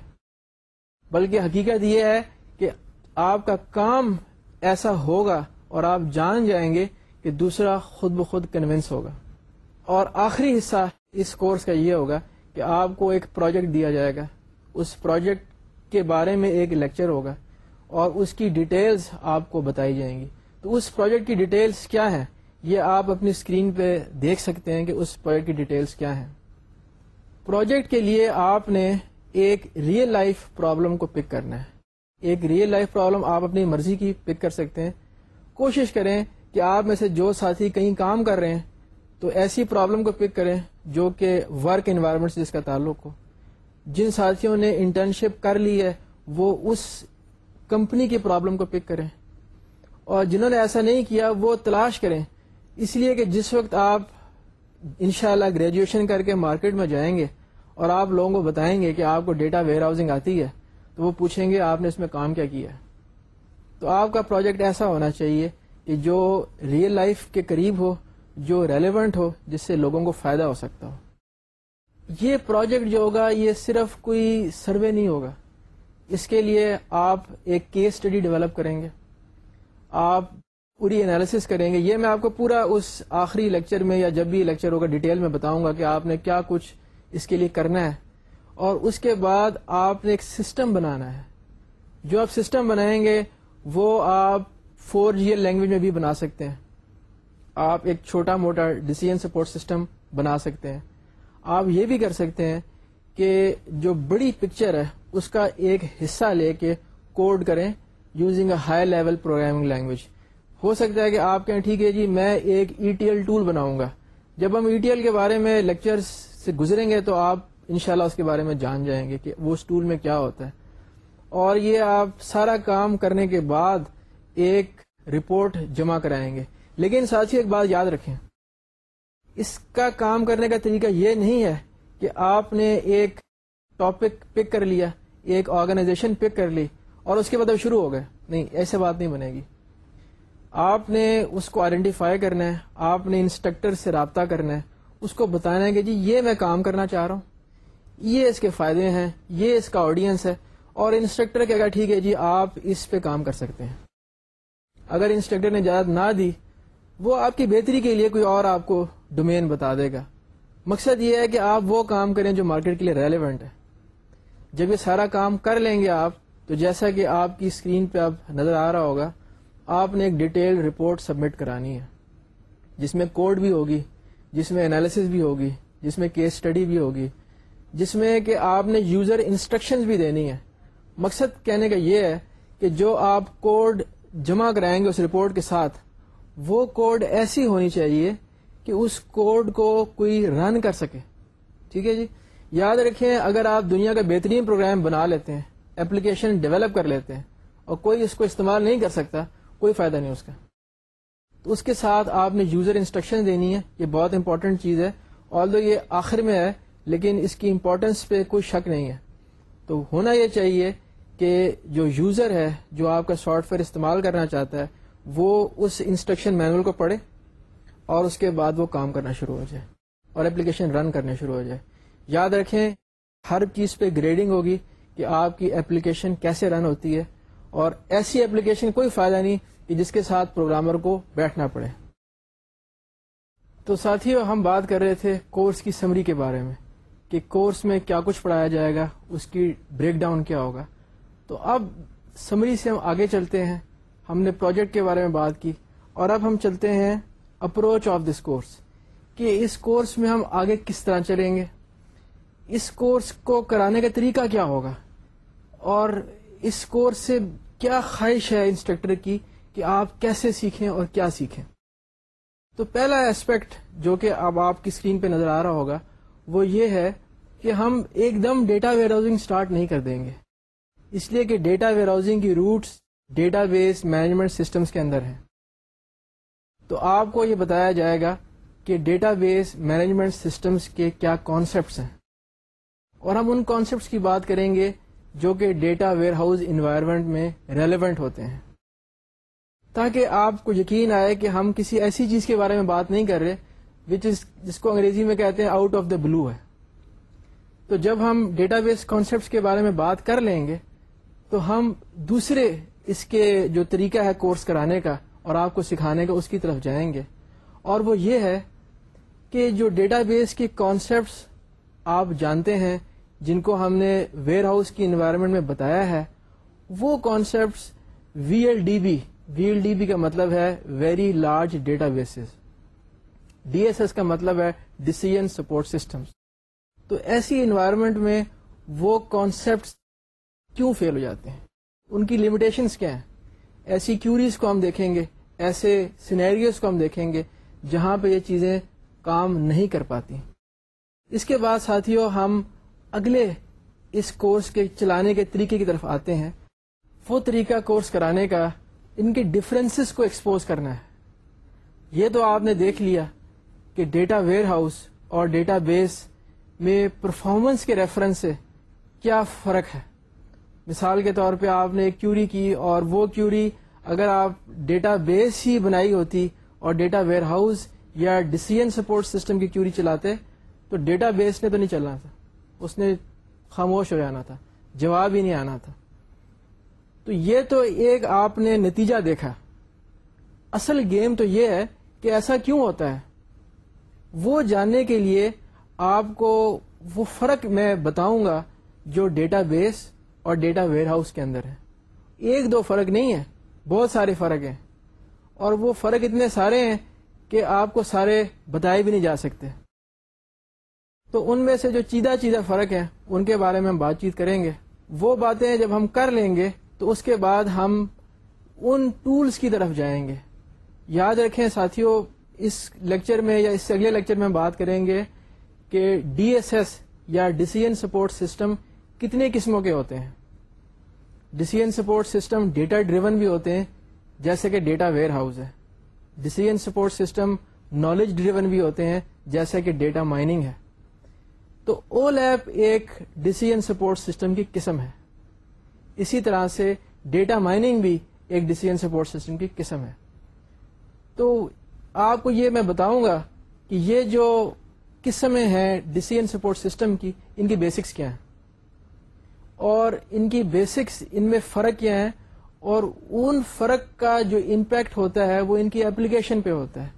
A: بلکہ حقیقت یہ ہے کہ آپ کا کام ایسا ہوگا اور آپ جان جائیں گے کہ دوسرا خود بخود کنونس ہوگا۔ اور آخری حصہ اس کورس کا یہ ہوگا کہ آپ کو ایک پروجیکٹ دیا جائے گا۔ اس پروجیکٹ کے بارے میں ایک لیکچر ہوگا اور اس کی ڈیٹیلز آپ کو بتائی جائیں گی۔ تو اس پروجیکٹ کی ڈیٹیلز کیا ہیں؟ یہ آپ اپنی اسکرین پہ دیکھ سکتے ہیں کہ اس پروجیکٹ کی ڈیٹیلز کیا ہیں۔ پروجیکٹ کے لیے آپ نے ایک ریئل لائف پرابلم کو پک کرنا ہے۔ ایک ریئل لائف پرابلم آپ اپنی مرضی کی پک کر سکتے ہیں۔ کوشش کریں کہ آپ میں سے جو ساتھی کہیں کام کر رہے ہیں تو ایسی پرابلم کو پک کریں جو کہ ورک انوائرمنٹ سے جس کا تعلق ہو۔ جن ساتھیوں نے انٹرنشپ کر لی ہے، وہ اس کمپنی کی پرابلم کو پک کریں۔ اور جنہوں نے ایسا نہیں کیا، وہ تلاش کریں۔ اس لیے کہ جس وقت آپ انشاءاللہ گریجویشن کر کے مارکیٹ میں جائیں گے اور آپ لوگوں کو بتائیں گے کہ آپ کو ڈیٹا ویئر ہاؤسنگ آتی ہے، تو وہ پوچھیں گے آپ نے اس میں کام کیا کیا ہے۔ تو آپ کا پروجیکٹ ایسا ہونا چاہیے کہ جو ریئل لائف کے قریب ہو جو ریلیونٹ ہو، جس سے لوگوں کو فائدہ ہو سکتا ہو۔ یہ پروجیکٹ جو ہوگا، یہ صرف کوئی سروے نہیں ہوگا۔ اس کے لیے آپ ایک کیس اسٹڈی ڈیولپ کریں گے۔ آپ پوری انالیس کریں گے۔ یہ میں آپ کو پورا اس آخری لیکچر میں یا جب بھی لیکچر ہوگا ڈیٹیل میں بتاؤں گا کہ آپ نے کیا کچھ اس کے لیے کرنا ہے۔ اور اس کے بعد آپ نے ایک سسٹم بنانا ہے۔ جو آپ سسٹم بنائیں گے، وہ آپ فور جی ایل لینگویج میں بھی بنا سکتے ہیں۔ آپ ایک چھوٹا موٹا ڈیسیجن سپورٹ سسٹم بنا سکتے ہیں۔ آپ یہ بھی کر سکتے ہیں کہ جو بڑی پکچر ہے، اس کا ایک حصہ لے کے کوڈ کریں using a high level programming language ہو سکتا ہے کہ آپ کہیں، ٹھیک ہے جی میں ایک ای ٹی ایل ٹول بناؤں گا۔ جب ہم ای ٹی ایل کے بارے میں لیکچر سے گزریں گے تو آپ انشاءاللہ اس کے بارے میں جان جائیں گے کہ وہ اس ٹول میں کیا ہوتا ہے۔ اور یہ آپ سارا کام کرنے کے بعد ایک رپورٹ جمع کرائیں گے۔ لیکن ساتھ ہی ایک بات یاد رکھیں۔ اس کا کام کرنے کا طریقہ یہ نہیں ہے کہ آپ نے ایک ٹاپک پک کر لیا، ایک آرگنائزیشن پک کر لی اور اس کے بعد اب شروع ہو گئے۔ نہیں، ایسے بات نہیں بنے گی۔ آپ نے اس کو آئیڈینٹیفائی کرنا ہے، آپ نے انسٹرکٹر سے رابطہ کرنا ہے، اس کو بتانا ہے کہ جی یہ میں کام کرنا چاہ رہا ہوں۔ یہ اس کے فائدے ہیں، یہ اس کا آڈینس ہے۔ اور انسٹرکٹر کہے گا، ٹھیک ہے جی آپ اس پہ کام کر سکتے ہیں۔ اگر انسٹرکٹر نے اجازت نہ دی وہ آپ کی بہتری کے لیے کوئی اور آپ کو ڈومین بتا دے گا۔ مقصد یہ ہے کہ آپ وہ کام کریں جو مارکیٹ کے لیے ریلیونٹ ہے۔ جب یہ سارا کام کر لیں گے آپ، تو جیسا کہ آپ کی اسکرین پہ اب نظر آ رہا ہوگا، آپ نے ایک ڈیٹیل رپورٹ سبمٹ کرانی ہے، جس میں کوڈ بھی ہوگی، جس میں انالیسز بھی ہوگی، جس میں کیس اسٹڈی بھی ہوگی، جس میں کہ آپ نے یوزر انسٹرکشن بھی دینی ہے مقصد کہنے کا یہ ہے کہ جو آپ کوڈ جمع کرائیں گے اس رپورٹ کے ساتھ وہ کوڈ ایسی ہونی چاہیے کہ اس کوڈ کو کوئی رن کر سکے۔ ٹھیک ہے جی؟ یاد رکھیں، اگر آپ دنیا کا بہترین پروگرام بنا لیتے ہیں، اپلیکیشن ڈیولپ کر لیتے ہیں، اور کوئی اس کو استعمال نہیں کر سکتا، کوئی فائدہ نہیں اس کا۔ تو اس کے ساتھ آپ نے یوزر انسٹرکشن دینی ہے، یہ بہت امپورٹنٹ چیز ہے۔ آل دو یہ آخر میں ہے، لیکن اس کی امپورٹینس پہ کوئی شک نہیں ہے۔ تو ہونا یہ چاہیے کہ جو یوزر ہے، جو آپ کا سافٹ ویئر استعمال کرنا چاہتا ہے وہ اس انسٹرکشن مینول کو پڑھے اور اس کے بعد وہ کام کرنا شروع ہو جائے اور اپلیکیشن رن کرنا شروع ہو جائے۔ یاد رکھیں، ہر چیز پہ گریڈنگ ہوگی کہ آپ کی اپلیکیشن کیسے رن ہوتی ہے اور ایسی اپلیکیشن کوئی فائدہ نہیں کہ جس کے ساتھ پروگرامر کو بیٹھنا پڑے۔ تو ساتھیوں ہم بات کر رہے تھے کورس کی سمری کے بارے میں کہ کورس میں کیا کچھ پڑھایا جائے گا، اس کی بریک ڈاؤن کیا ہوگا۔ تو اب سمری سے ہم آگے چلتے ہیں۔ ہم نے پروجیکٹ کے بارے میں بات کی اور اب ہم چلتے ہیں اپروچ آف دس کورس کہ اس کورس میں ہم آگے کس طرح چلیں گے؟ اس کورس کو کرانے کا طریقہ کیا ہوگا؟ اور اس کورس سے کیا خواہش ہے انسٹرکٹر کی کہ آپ کیسے سیکھیں اور کیا سیکھیں؟ تو پہلا اسپیکٹ جو کہ اب آپ کی اسکرین پہ نظر آ رہا ہوگا، وہ یہ ہے کہ ہم ایک دم ڈیٹا ویئر ہاؤسنگ اسٹارٹ نہیں کر دیں گے۔ اس لیے کہ ڈیٹا ویئر ہاؤسنگ کی roots database management systems کے اندر ہیں تو آپ کو یہ بتایا جائے گا کہ ڈیٹا بیس مینجمنٹ سسٹمز کے کیا کانسیپٹس ہیں۔ اور ہم ان کانسیپٹس کی بات کریں گے جو کہ ڈیٹا ویئر ہاؤس انوائرمنٹ میں ریلیونٹ ہوتے ہیں۔ تاکہ آپ کو یقین آئے کہ ہم کسی ایسی چیز کے بارے میں بات نہیں کر رہے وچ از جس کو انگریزی میں کہتے ہیں آؤٹ آف دا بلو ہے۔ تو جب ہم ڈیٹا بیس کانسیپٹس کے بارے میں بات کر لیں گے، تو ہم دوسرے اس کے جو طریقہ ہے کورس کرانے کا اور آپ کو سکھانے کا، اس کی طرف جائیں گے۔ اور وہ یہ ہے کہ جو ڈیٹا بیس کے کانسیپٹس آپ جانتے ہیں، جن کو ہم نے ویئر ہاؤس کی انوائرمنٹ میں بتایا ہے، وہ concepts V L D B V L D B کا مطلب ہے very large databases D S S کا مطلب ہے ڈسیزن سپورٹ سسٹم تو ایسی انوائرمنٹ میں وہ کانسیپٹس کیوں فیل ہو جاتے ہیں؟ ان کی لمیٹیشنس کیا ہیں؟ ایسی کیوریز کو ہم دیکھیں گے، ایسے سینیریوز کو ہم دیکھیں گے جہاں پہ یہ چیزیں کام نہیں کر پاتی۔ اس کے بعد ساتھیوں ہم اگلے اس کورس کے چلانے کے طریقے کی طرف آتے ہیں۔ وہ طریقہ کورس کرانے کا، ان کے ڈفرینسز کو ایکسپوز کرنا ہے۔ یہ تو آپ نے دیکھ لیا کہ ڈیٹا ویئر ہاؤس اور ڈیٹا بیس میں پرفارمنس کے ریفرنس سے کیا فرق ہے۔ مثال کے طور پہ آپ نے ایک کیوری کی اور وہ کیوری اگر آپ ڈیٹا بیس ہی بنائی ہوتی اور ڈیٹا ویئر ہاؤس یا ڈسیزن سپورٹ سسٹم کی کیوری چلاتے تو ڈیٹا بیس نے تو نہیں چلنا تھا۔ اس نے خاموش ہو جانا تھا، جواب ہی نہیں آنا تھا۔ تو یہ تو ایک آپ نے نتیجہ دیکھا۔ اصل گیم تو یہ ہے کہ ایسا کیوں ہوتا ہے؟ وہ جاننے کے لیے آپ کو وہ فرق میں بتاؤں گا جو ڈیٹا بیس اور ڈیٹا ویئر ہاؤس کے اندر ہے۔ ایک دو فرق نہیں ہے، بہت سارے فرق ہیں۔ اور وہ فرق اتنے سارے ہیں کہ آپ کو سارے بتائے بھی نہیں جا سکتے۔ تو ان میں سے جو چیدہ چیدہ فرق ہیں، ان کے بارے میں ہم بات چیت کریں گے۔ وہ باتیں جب ہم کر لیں گے، تو اس کے بعد ہم ان ٹولز کی طرف جائیں گے۔ یاد رکھیں ساتھیوں اس لیکچر میں یا اس سے اگلے لیکچر میں بات کریں گے کہ ڈی ایس ایس یا ڈسیزن سپورٹ سسٹم کتنے قسموں کے ہوتے ہیں؟ Decision support system data driven بھی ہوتے ہیں، جیسے کہ ڈیٹا ویئر ہاؤس ہے۔ Decision support system knowledge driven بھی ہوتے ہیں، جیسے کہ ڈیٹا مائننگ ہے۔ تو او لیپ ایک ڈسیزن سپورٹ سسٹم کی قسم ہے۔ اسی طرح سے ڈیٹا مائننگ بھی ایک ڈسیزن سپورٹ سسٹم کی قسم ہے۔ تو آپ کو یہ میں بتاؤں گا کہ یہ جو قسمیں ہیں ڈسیزن سپورٹ سسٹم کی، ان کی بیسکس کیا ہیں؟ اور ان کی بیسکس ان میں فرق کیا ہے اور ان فرق کا جو امپیکٹ ہوتا ہے وہ ان کی اپلیکیشن پہ ہوتا ہے۔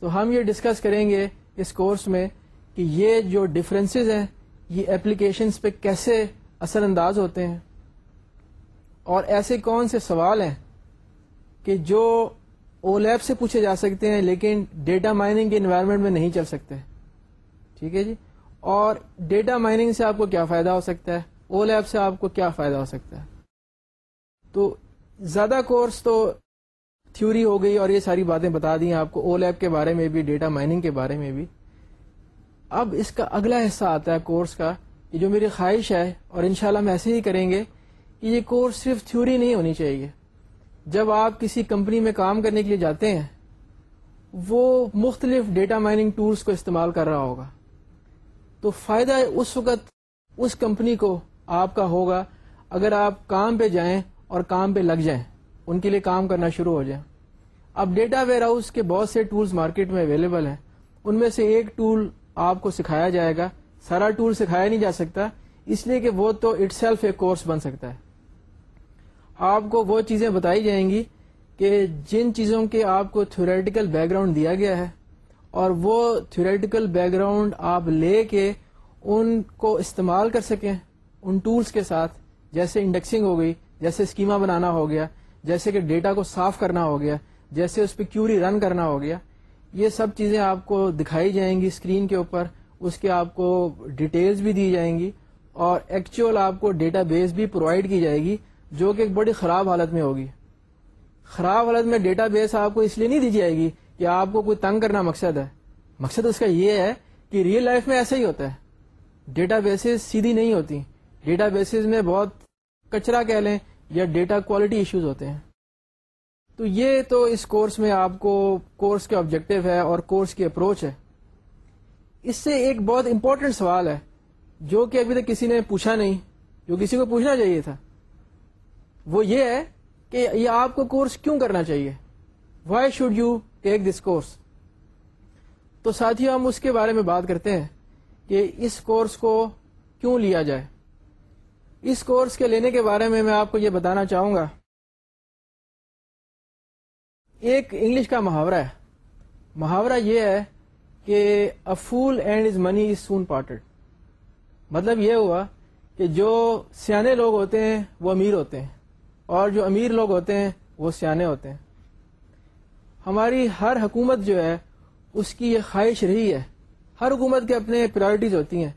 A: تو ہم یہ ڈسکس کریں گے اس کورس میں کہ یہ جو ڈفرینسز ہیں، یہ اپلیکیشنس پہ کیسے اثر انداز ہوتے ہیں۔ اور ایسے کون سے سوال ہیں کہ جو او لیب سے پوچھے جا سکتے ہیں، لیکن ڈیٹا مائننگ کے انوائرمنٹ میں نہیں چل سکتے۔ ٹھیک ہے جی؟ اور ڈیٹا مائننگ سے آپ کو کیا فائدہ ہو سکتا ہے؟ او لیب سے آپ کو کیا فائدہ ہو سکتا ہے؟ تو زیادہ کورس تو تھیوری ہو گئی اور یہ ساری باتیں بتا دی آپ کو او لیب کے بارے میں بھی، ڈیٹا مائننگ کے بارے میں بھی۔ اب اس کا اگلا حصہ آتا ہے کورس کا کہ جو میری خواہش ہے اور انشاءاللہ ہم ایسے ہی کریں گے کہ یہ کورس صرف تھیوری نہیں ہونی چاہیے۔ جب آپ کسی کمپنی میں کام کرنے کے لیے جاتے ہیں، وہ مختلف ڈیٹا مائننگ ٹولس کو استعمال کر رہا ہوگا۔ تو فائدہ اس وقت اس کمپنی کو آپ کا ہوگا اگر آپ کام پہ جائیں اور کام پہ لگ جائیں، ان کے لیے کام کرنا شروع ہو جائیں اب ڈیٹا ویئر ہاؤس کے بہت سے ٹولز مارکیٹ میں اویلیبل ہیں۔ ان میں سے ایک ٹول آپ کو سکھایا جائے گا۔ سارا ٹول سکھایا نہیں جا سکتا، اس لیے کہ وہ تو اٹ سیلف ایک کورس بن سکتا ہے۔ آپ کو وہ چیزیں بتائی جائیں گی کہ جن چیزوں کے آپ کو تھوریٹیکل بیک گراؤنڈ دیا گیا ہے اور وہ تھوریٹیکل بیک گراؤنڈ آپ لے کے ان کو استعمال کر سکیں۔ ان ٹولس کے ساتھ، جیسے انڈیکسنگ ہو گئی، جیسے اسکیما بنانا ہو گیا، جیسے کہ ڈیٹا کو صاف کرنا ہو گیا، جیسے اس پہ کیوری رن کرنا ہو گیا، یہ سب چیزیں آپ کو دکھائی جائیں گی اسکرین کے اوپر، اس کے آپ کو ڈیٹیلز بھی دی جائیں گی، اور ایکچوئل آپ کو ڈیٹا بیس بھی پرووائڈ کی جائے گی، جو کہ ایک بڑی خراب حالت میں ہوگی۔ خراب حالت میں ڈیٹا بیس آپ کو اس لیے نہیں دی جائے گی کہ آپ کو کوئی تنگ کرنا مقصد ہے۔ مقصد اس کا یہ ہے کہ ریئل لائف میں ایسا ہی ہوتا ہے۔ ڈیٹا بیسز سیدھی نہیں ہوتی۔ ڈیٹا بیسز میں بہت کچرا کہہ لیں یا ڈیٹا کوالٹی ایشوز ہوتے ہیں۔ تو یہ تو اس کورس میں آپ کو کورس کے آبجیکٹو ہے اور کورس کی اپروچ ہے۔ اس سے ایک بہت امپورٹنٹ سوال ہے جو کہ ابھی تک کسی نے پوچھا نہیں، جو کسی کو پوچھنا چاہیے تھا۔ وہ یہ ہے کہ یہ آپ کو کورس کیوں کرنا چاہیے؟ Why should you take this course تو ساتھیوں ہم اس کے بارے میں بات کرتے ہیں کہ اس کورس کو کیوں لیا جائے؟ اس کورس کے لینے کے بارے میں میں آپ کو یہ بتانا چاہوں گا۔ ایک انگلش کا محاورہ ہے۔ محاورہ یہ ہے کہ ا فول and is money is soan parted مطلب یہ ہوا کہ جو سیانے لوگ ہوتے ہیں وہ امیر ہوتے ہیں اور جو امیر لوگ ہوتے ہیں وہ سیانے ہوتے ہیں۔ ہماری ہر حکومت جو ہے اس کی یہ خواہش رہی ہے۔ ہر حکومت کے اپنے پرائرٹیز ہوتی ہیں۔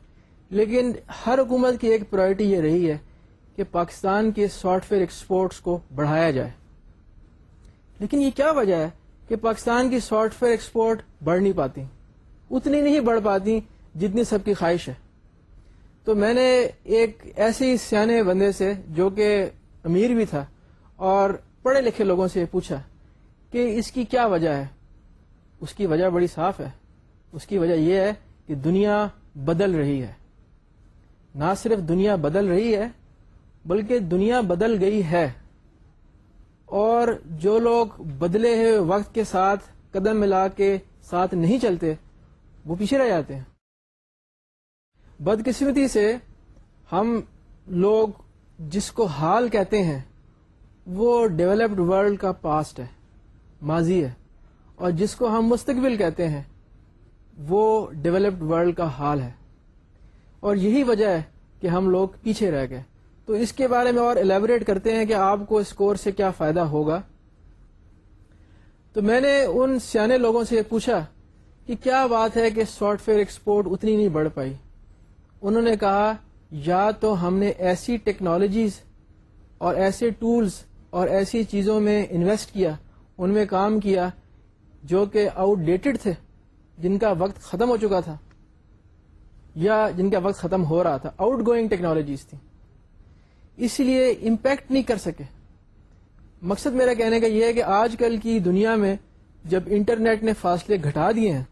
A: لیکن ہر حکومت کی ایک پرائرٹی یہ رہی ہے کہ پاکستان کے سافٹ ویئر ایکسپورٹس کو بڑھایا جائے۔ لیکن یہ کیا وجہ ہے کہ پاکستان کی سافٹ ویئر ایکسپورٹ بڑھ نہیں پاتی؟ اتنی نہیں بڑھ پاتی جتنی سب کی خواہش ہے۔ تو میں نے ایک ایسے سیانے بندے سے جو کہ امیر بھی تھا اور پڑھے لکھے لوگوں سے پوچھا کہ اس کی کیا وجہ ہے؟ اس کی وجہ بڑی صاف ہے۔ اس کی وجہ یہ ہے کہ دنیا بدل رہی ہے۔ نہ صرف دنیا بدل رہی ہے، بلکہ دنیا بدل گئی ہے۔ اور جو لوگ بدلے ہوئے وقت کے ساتھ قدم ملا کے ساتھ نہیں چلتے، وہ پیچھے رہ جاتے ہیں۔ بدقسمتی سے ہم لوگ جس کو حال کہتے ہیں، وہ ڈیولپڈ ورلڈ کا پاسٹ ہے، ماضی ہے۔ اور جس کو ہم مستقبل کہتے ہیں، وہ ڈیولپڈ ورلڈ کا حال ہے۔ اور یہی وجہ ہے کہ ہم لوگ پیچھے رہ گئے۔ تو اس کے بارے میں اور الیبوریٹ کرتے ہیں کہ آپ کو اس کورس سے کیا فائدہ ہوگا۔ تو میں نے ان سیانے لوگوں سے پوچھا کہ کیا بات ہے کہ سافٹ ویئر ایکسپورٹ اتنی نہیں بڑھ پائی؟ انہوں نے کہا، یا تو ہم نے ایسی ٹیکنالوجیز اور ایسے ٹولز اور ایسی چیزوں میں انویسٹ کیا، ان میں کام کیا جو کہ آؤٹ ڈیٹڈ تھے، جن کا وقت ختم ہو چکا تھا۔ یا جن کا وقت ختم ہو رہا تھا آؤٹ گوئنگ ٹیکنالوجیز تھی اس لیے امپیکٹ نہیں کر سکے۔ مقصد میرا کہنے کا یہ ہے کہ آج کل کی دنیا میں جب انٹرنیٹ نے فاصلے گھٹا دیے ہیں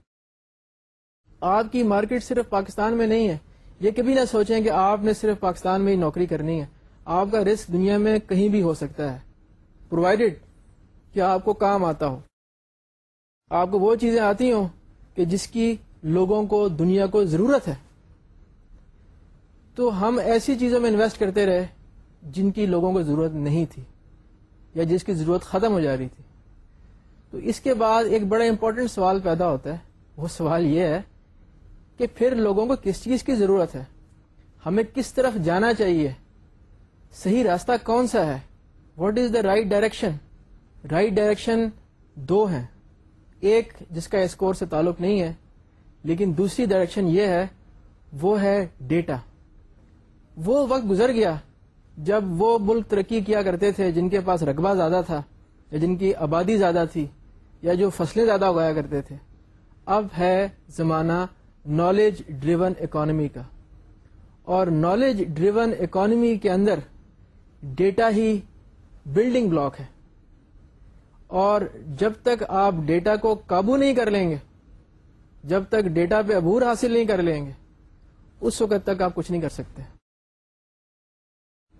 A: آپ کی مارکیٹ صرف پاکستان میں نہیں ہے۔ یہ کبھی نہ سوچیں کہ آپ نے صرف پاکستان میں ہی نوکری کرنی ہے۔ آپ کا رسک دنیا میں کہیں بھی ہو سکتا ہے۔ پرووائڈیڈ کہ آپ کو کام آتا ہو۔ آپ کو وہ چیزیں آتی ہوں کہ جس کی لوگوں کو، دنیا کو ضرورت ہے۔ تو ہم ایسی چیزوں میں انویسٹ کرتے رہے جن کی لوگوں کو ضرورت نہیں تھی یا جس کی ضرورت ختم ہو جا رہی تھی۔ تو اس کے بعد ایک بڑا امپورٹنٹ سوال پیدا ہوتا ہے۔ وہ سوال یہ ہے کہ پھر لوگوں کو کس چیز کی ضرورت ہے؟ ہمیں کس طرف جانا چاہیے؟ صحیح راستہ کون سا ہے؟ What is the right direction right direction دو ہیں۔ ایک جس کا اسکور سے تعلق نہیں ہے، لیکن دوسری ڈائریکشن یہ ہے، وہ ہے ڈیٹا وہ وقت گزر گیا جب وہ ملک ترقی کیا کرتے تھے، جن کے پاس رقبہ زیادہ تھا یا جن کی آبادی زیادہ تھی یا جو فصلیں زیادہ اگایا کرتے تھے۔ اب ہے زمانہ نالج ڈریون اکانومی کا۔ اور نالج ڈریون اکانومی کے اندر ڈیٹا ہی بلڈنگ بلاک ہے۔ اور جب تک آپ ڈیٹا کو قابو نہیں کر لیں گے، جب تک ڈیٹا پہ عبور حاصل نہیں کر لیں گے، اس وقت تک آپ کچھ نہیں کر سکتے۔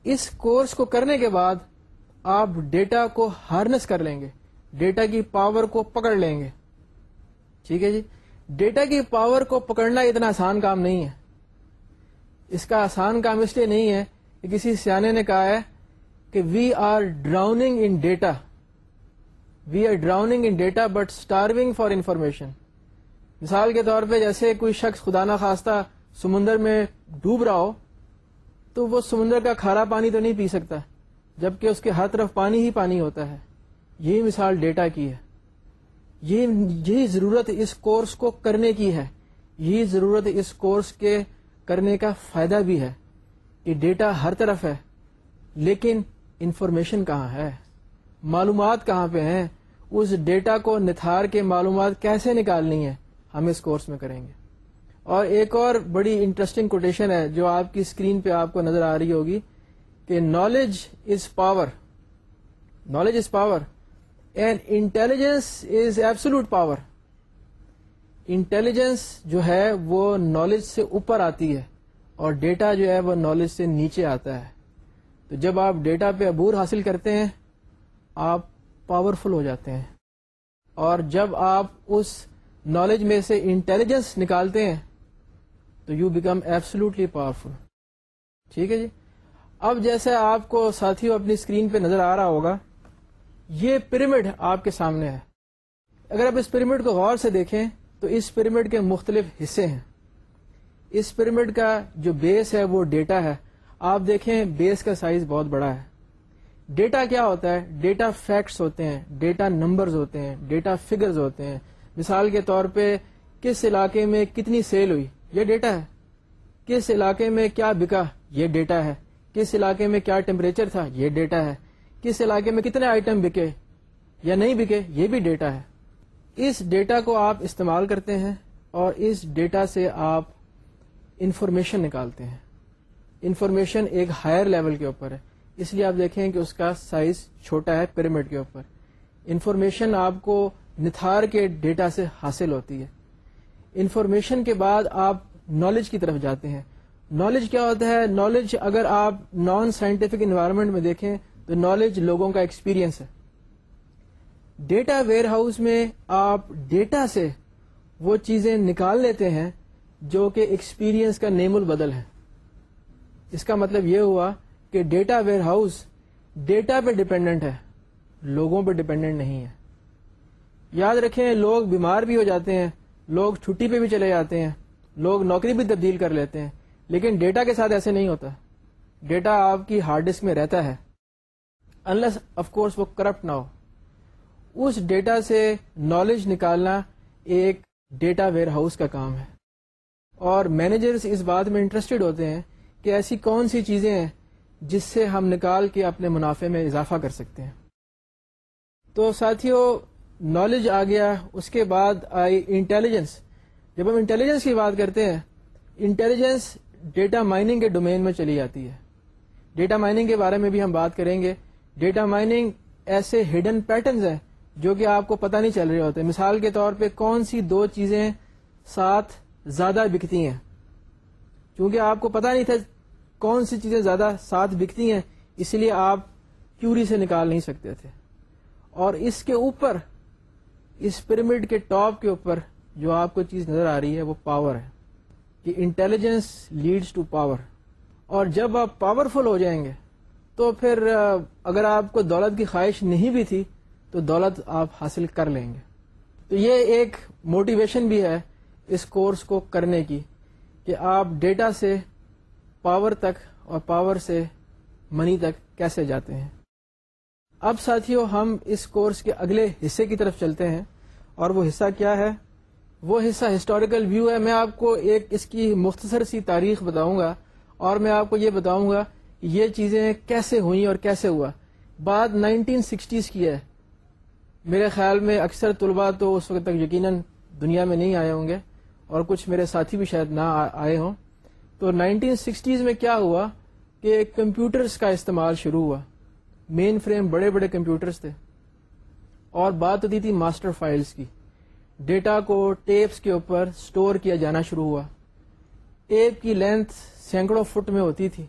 A: اس کورس کو کرنے کے بعد آپ ڈیٹا کو ہارنس کر لیں گے۔ ڈیٹا کی پاور کو پکڑ لیں گے۔ ٹھیک ہے جی؟ ڈیٹا کی پاور کو پکڑنا اتنا آسان کام نہیں ہے۔ اس کا آسان کام اس لیے نہیں ہے کہ کسی سیانے نے کہا ہے کہ we are drowning in data we are drowning in data but starving for information مثال کے طور پہ جیسے کوئی شخص خدا نہ خواستہ سمندر میں ڈوب رہا ہو تو وہ سمندر کا کھارا پانی تو نہیں پی سکتا۔ جبکہ اس کے ہر طرف پانی ہی پانی ہوتا ہے۔ یہی مثال ڈیٹا کی ہے۔ یہ یہی ضرورت اس کورس کو کرنے کی ہے۔ یہی ضرورت اس کورس کے کرنے کا فائدہ بھی ہے۔ کہ ڈیٹا ہر طرف ہے۔ لیکن انفارمیشن کہاں ہے؟ معلومات کہاں پہ ہیں؟ اس ڈیٹا کو نتھار کے معلومات کیسے نکالنی ہے؟ ہم اس کورس میں کریں گے۔ اور ایک اور بڑی انٹرسٹنگ کوٹیشن ہے جو آپ کی اسکرین پہ آپ کو نظر آ رہی ہوگی کہ knowledge is power knowledge is power and intelligence is absolute power intelligence جو ہے وہ نالج سے اوپر آتی ہے اور ڈیٹا جو ہے وہ نالج سے نیچے آتا ہے۔ تو جب آپ ڈیٹا پہ عبور حاصل کرتے ہیں، آپ پاورفل ہو جاتے ہیں۔ اور جب آپ اس نالج میں سے انٹیلیجنس نکالتے ہیں تو یو بیکم ایبسلوٹلی پاورفل ٹھیک ہے جی؟ اب جیسے آپ کو ساتھیوں اپنی اسکرین پہ نظر آ رہا ہوگا، یہ پیرامڈ آپ کے سامنے ہے۔ اگر آپ اس پیرامڈ کو غور سے دیکھیں، تو اس پیرامڈ کے مختلف حصے ہیں۔ اس پیرامڈ کا جو بیس ہے، وہ ڈیٹا ہے۔ آپ دیکھیں بیس کا سائز بہت بڑا ہے۔ ڈیٹا کیا ہوتا ہے؟ ڈیٹا فیکٹس ہوتے ہیں ڈیٹا نمبرز ہوتے ہیں ڈیٹا فگرز ہوتے ہیں۔ مثال کے طور پہ، کس علاقے میں کتنی سیل ہوئی؟ یہ ڈیٹا ہے۔ کس علاقے میں کیا بکا؟ یہ ڈیٹا ہے۔ کس علاقے میں کیا ٹیمپریچر تھا؟ یہ ڈیٹا ہے۔ کس علاقے میں کتنے آئٹم بکے یا نہیں بکے؟ یہ بھی ڈیٹا ہے۔ اس ڈیٹا کو آپ استعمال کرتے ہیں اور اس ڈیٹا سے آپ انفارمیشن نکالتے ہیں۔ انفارمیشن ایک ہائر لیول کے اوپر ہے۔ اس لیے آپ دیکھیں کہ اس کا سائز چھوٹا ہے پیرامڈ کے اوپر۔ انفارمیشن آپ کو نتھار کے ڈیٹا سے حاصل ہوتی ہے۔ انفارمیشن کے بعد آپ نالج کی طرف جاتے ہیں۔ نالج کیا ہوتا ہے؟ نالج اگر آپ نان سائنٹیفک انوائرمنٹ میں دیکھیں تو نالج لوگوں کا ایکسپیرئنس ہے۔ ڈیٹا ویئر ہاؤس میں آپ ڈیٹا سے وہ چیزیں نکال لیتے ہیں جو کہ ایکسپیرئنس کا نیم البدل ہے۔ اس کا مطلب یہ ہوا کہ ڈیٹا ویئر ہاؤس ڈیٹا پہ ڈپینڈنٹ ہے۔ لوگوں پہ ڈپینڈنٹ نہیں ہے۔ یاد رکھیں، لوگ بیمار بھی ہو جاتے ہیں۔ لوگ چھٹی پہ بھی چلے جاتے ہیں، لوگ نوکری بھی تبدیل کر لیتے ہیں، لیکن ڈیٹا کے ساتھ ایسے نہیں ہوتا۔ ڈیٹا آپ کی ہارڈ ڈسک میں رہتا ہے۔ انلس آف کورس وہ کرپٹ نہ ہو۔ اس ڈیٹا سے نالج نکالنا ایک ڈیٹا ویئر ہاؤس کا کام ہے۔ اور مینیجرز اس بات میں انٹرسٹڈ ہوتے ہیں کہ ایسی کون سی چیزیں ہیں جس سے ہم نکال کے اپنے منافع میں اضافہ کر سکتے ہیں۔ تو ساتھیوں نالج آ گیا، اس کے بعد آئی انٹیلیجنس جب ہم انٹیلیجنس کی بات کرتے ہیں انٹیلیجنس ڈیٹا مائننگ کے ڈومین میں چلی جاتی ہے۔ ڈیٹا مائننگ کے بارے میں بھی ہم بات کریں گے۔ ڈیٹا مائننگ ایسے ہڈن پیٹرنز ہیں جو کہ آپ کو پتہ نہیں چل رہے ہوتے۔ مثال کے طور پہ کون سی دو چیزیں ساتھ زیادہ بکتی ہیں؟ کیونکہ آپ کو پتہ نہیں تھا کون سی چیزیں زیادہ ساتھ بکتی ہیں، اس لیے آپ کیوری سے نکال نہیں سکتے تھے۔ اور اس کے اوپر اس پیرامڈ کے ٹاپ کے اوپر جو آپ کو چیز نظر آ رہی ہے وہ پاور ہے کہ انٹیلیجنس لیڈس ٹو پاور اور جب آپ پاورفل ہو جائیں گے تو پھر اگر آپ کو دولت کی خواہش نہیں بھی تھی تو دولت آپ حاصل کر لیں گے۔ تو یہ ایک موٹیویشن بھی ہے اس کورس کو کرنے کی کہ آپ ڈیٹا سے پاور تک اور پاور سے منی تک کیسے جاتے ہیں۔ اب ساتھیوں ہم اس کورس کے اگلے حصے کی طرف چلتے ہیں۔ اور وہ حصہ کیا ہے؟ وہ حصہ ہسٹوریکل ویو ہے۔ میں آپ کو ایک اس کی مختصر سی تاریخ بتاؤں گا اور میں آپ کو یہ بتاؤں گا یہ چیزیں کیسے ہوئیں اور کیسے ہوا۔ بات نائنٹین سکسٹیز کی ہے۔ میرے خیال میں اکثر طلباء تو اس وقت تک یقیناً دنیا میں نہیں آئے ہوں گے اور کچھ میرے ساتھی بھی شاید نہ آئے ہوں۔ تو نائنٹین سکسٹیز میں کیا ہوا کہ کمپیوٹرز کا استعمال شروع ہوا۔ مین فریم بڑے بڑے کمپیوٹرز تھے۔ اور بات ہوتی تھی ماسٹر فائلز کی۔ ڈیٹا کو ٹیپس کے اوپر سٹور کیا جانا شروع ہوا۔ ٹیپ کی لینتھ سینکڑوں فٹ میں ہوتی تھی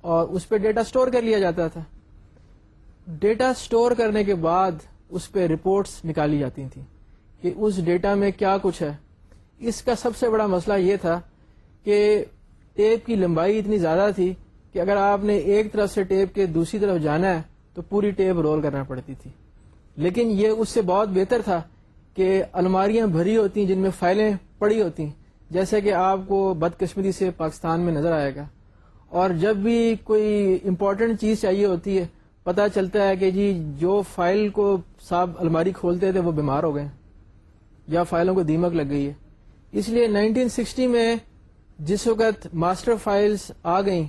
A: اور اس پہ ڈیٹا سٹور کر لیا جاتا تھا۔ ڈیٹا سٹور کرنے کے بعد اس پہ رپورٹس نکالی جاتی تھیں کہ اس ڈیٹا میں کیا کچھ ہے۔ اس کا سب سے بڑا مسئلہ یہ تھا کہ ٹیپ کی لمبائی اتنی زیادہ تھی کہ اگر آپ نے ایک طرف سے ٹیپ کے دوسری طرف جانا ہے تو پوری ٹیپ رول کرنا پڑتی تھی۔ لیکن یہ اس سے بہت بہتر تھا کہ الماریاں بھری ہوتی جن میں فائلیں پڑی ہوتی جیسے کہ آپ کو بدقسمتی سے پاکستان میں نظر آئے گا۔ اور جب بھی کوئی امپورٹنٹ چیز چاہیے ہوتی ہے پتا چلتا ہے کہ جی جو فائل کو صاحب الماری کھولتے تھے، وہ بیمار ہو گئے یا فائلوں کو دیمک لگ گئی ہے۔ اس لیے نائنٹین سکسٹی میں جس وقت ماسٹر فائلز آ گئیں،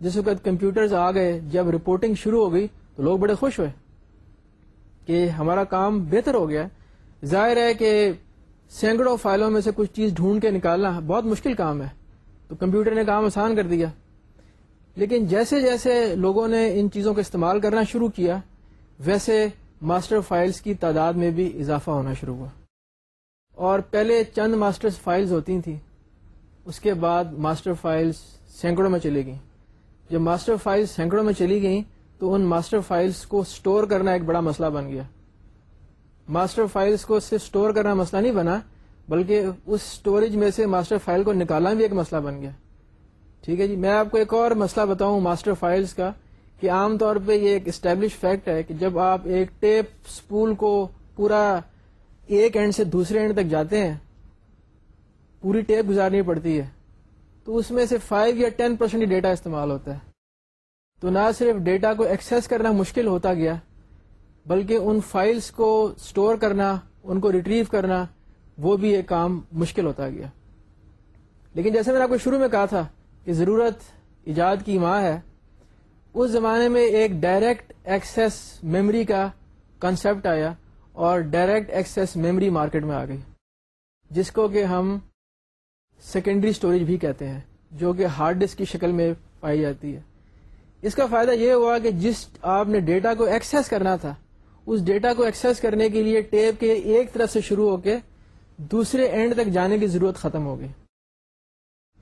A: جس وقت کمپیوٹرز آ گئے، جب رپورٹنگ شروع ہو گئی، تو لوگ بڑے خوش ہوئے۔ کہ ہمارا کام بہتر ہو گیا ظاہر ہے کہ سینکڑوں فائلوں میں سے کچھ چیز ڈھونڈ کے نکالنا بہت مشکل کام ہے۔ تو کمپیوٹر نے کام آسان کر دیا۔ لیکن جیسے جیسے لوگوں نے ان چیزوں کا استعمال کرنا شروع کیا، ویسے ماسٹر فائلز کی تعداد میں بھی اضافہ ہونا شروع ہوا۔ اور پہلے چند ماسٹر فائلز ہوتی تھیں، اس کے بعد ماسٹر فائلز سینکڑوں میں چلی گئیں۔ جب ماسٹر فائلز سینکڑوں میں چلی گئیں تو ان ماسٹر فائلز کو سٹور کرنا ایک بڑا مسئلہ بن گیا۔ ماسٹر فائلز کو صرف سٹور کرنا مسئلہ نہیں بنا، بلکہ اس سٹوریج میں سے ماسٹر فائل کو نکالنا بھی ایک مسئلہ بن گیا۔ ٹھیک ہے جی میں آپ کو ایک اور مسئلہ بتاؤں ماسٹر فائلز کا، کہ عام طور پہ یہ ایک اسٹیبلش فیکٹ ہے کہ جب آپ ایک ٹیپ اسپول کو پورا ایک اینڈ سے دوسرے اینڈ تک جاتے ہیں، پوری ٹیپ گزارنی پڑتی ہے۔ تو اس میں سے فائیو یا ٹین پرسینٹ ڈیٹا استعمال ہوتا ہے۔ تو نہ صرف ڈیٹا کو ایکسس کرنا مشکل ہوتا گیا، بلکہ ان فائلز کو اسٹور کرنا، ان کو ریٹریو کرنا، وہ بھی ایک کام مشکل ہوتا گیا۔ لیکن جیسے میں نے آپ کو شروع میں کہا تھا کہ ضرورت ایجاد کی ماں ہے، اس زمانے میں ایک ڈائریکٹ ایکسیس میموری کا کنسپٹ آیا اور ڈائریکٹ ایکسیس میموری مارکیٹ میں آ گئی، جس کو کہ ہم سیکنڈری اسٹوریج بھی کہتے ہیں، جو کہ ہارڈ ڈسک کی شکل میں پائی جاتی ہے۔ اس کا فائدہ یہ ہوا کہ جس آپ نے ڈیٹا کو ایکسیس کرنا تھا، اس ڈیٹا کو ایکسیس کرنے کے لیے ٹیپ کے ایک طرف سے شروع ہو کے دوسرے اینڈ تک جانے کی ضرورت ختم ہو گئی۔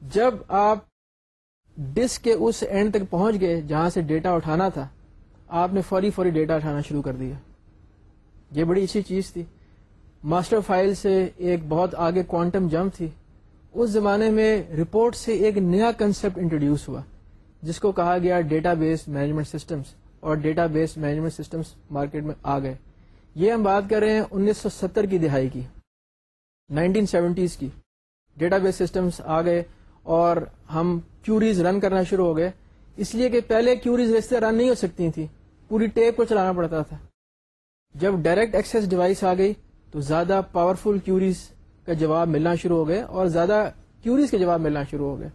A: جب آپ ڈسک کے اس اینڈ تک پہنچ گئے جہاں سے ڈیٹا اٹھانا تھا، آپ نے فوری فوری ڈیٹا اٹھانا شروع کر دیا۔ یہ بڑی اچھی چیز تھی۔ ماسٹر فائل سے ایک بہت آگے کوانٹم جمپ تھی۔ اس زمانے میں رپورٹ سے ایک نیا کنسپٹ انٹروڈیوس ہوا۔ جس کو کہا گیا ڈیٹا بیس مینجمنٹ سسٹمز اور database management systems market میں آ گئے۔ یہ ہم بات کر رہے ہیں انیس سو ستر کی دہائی کی نائنٹین سیونٹیز کی۔ ڈیٹا بیس سسٹمز آ گئے اور ہم کیوریز رن کرنا شروع ہو گئے۔ اس لیے کہ پہلے کیوریز ویسے رن نہیں ہو سکتی تھی، پوری ٹیپ کو چلانا پڑتا تھا۔ جب ڈائریکٹ ایکسس ڈیوائس آ گئی تو زیادہ پاورفل کیوریز کا جواب ملنا شروع ہو گئے اور زیادہ کیوریز کے جواب ملنا شروع ہو گئے۔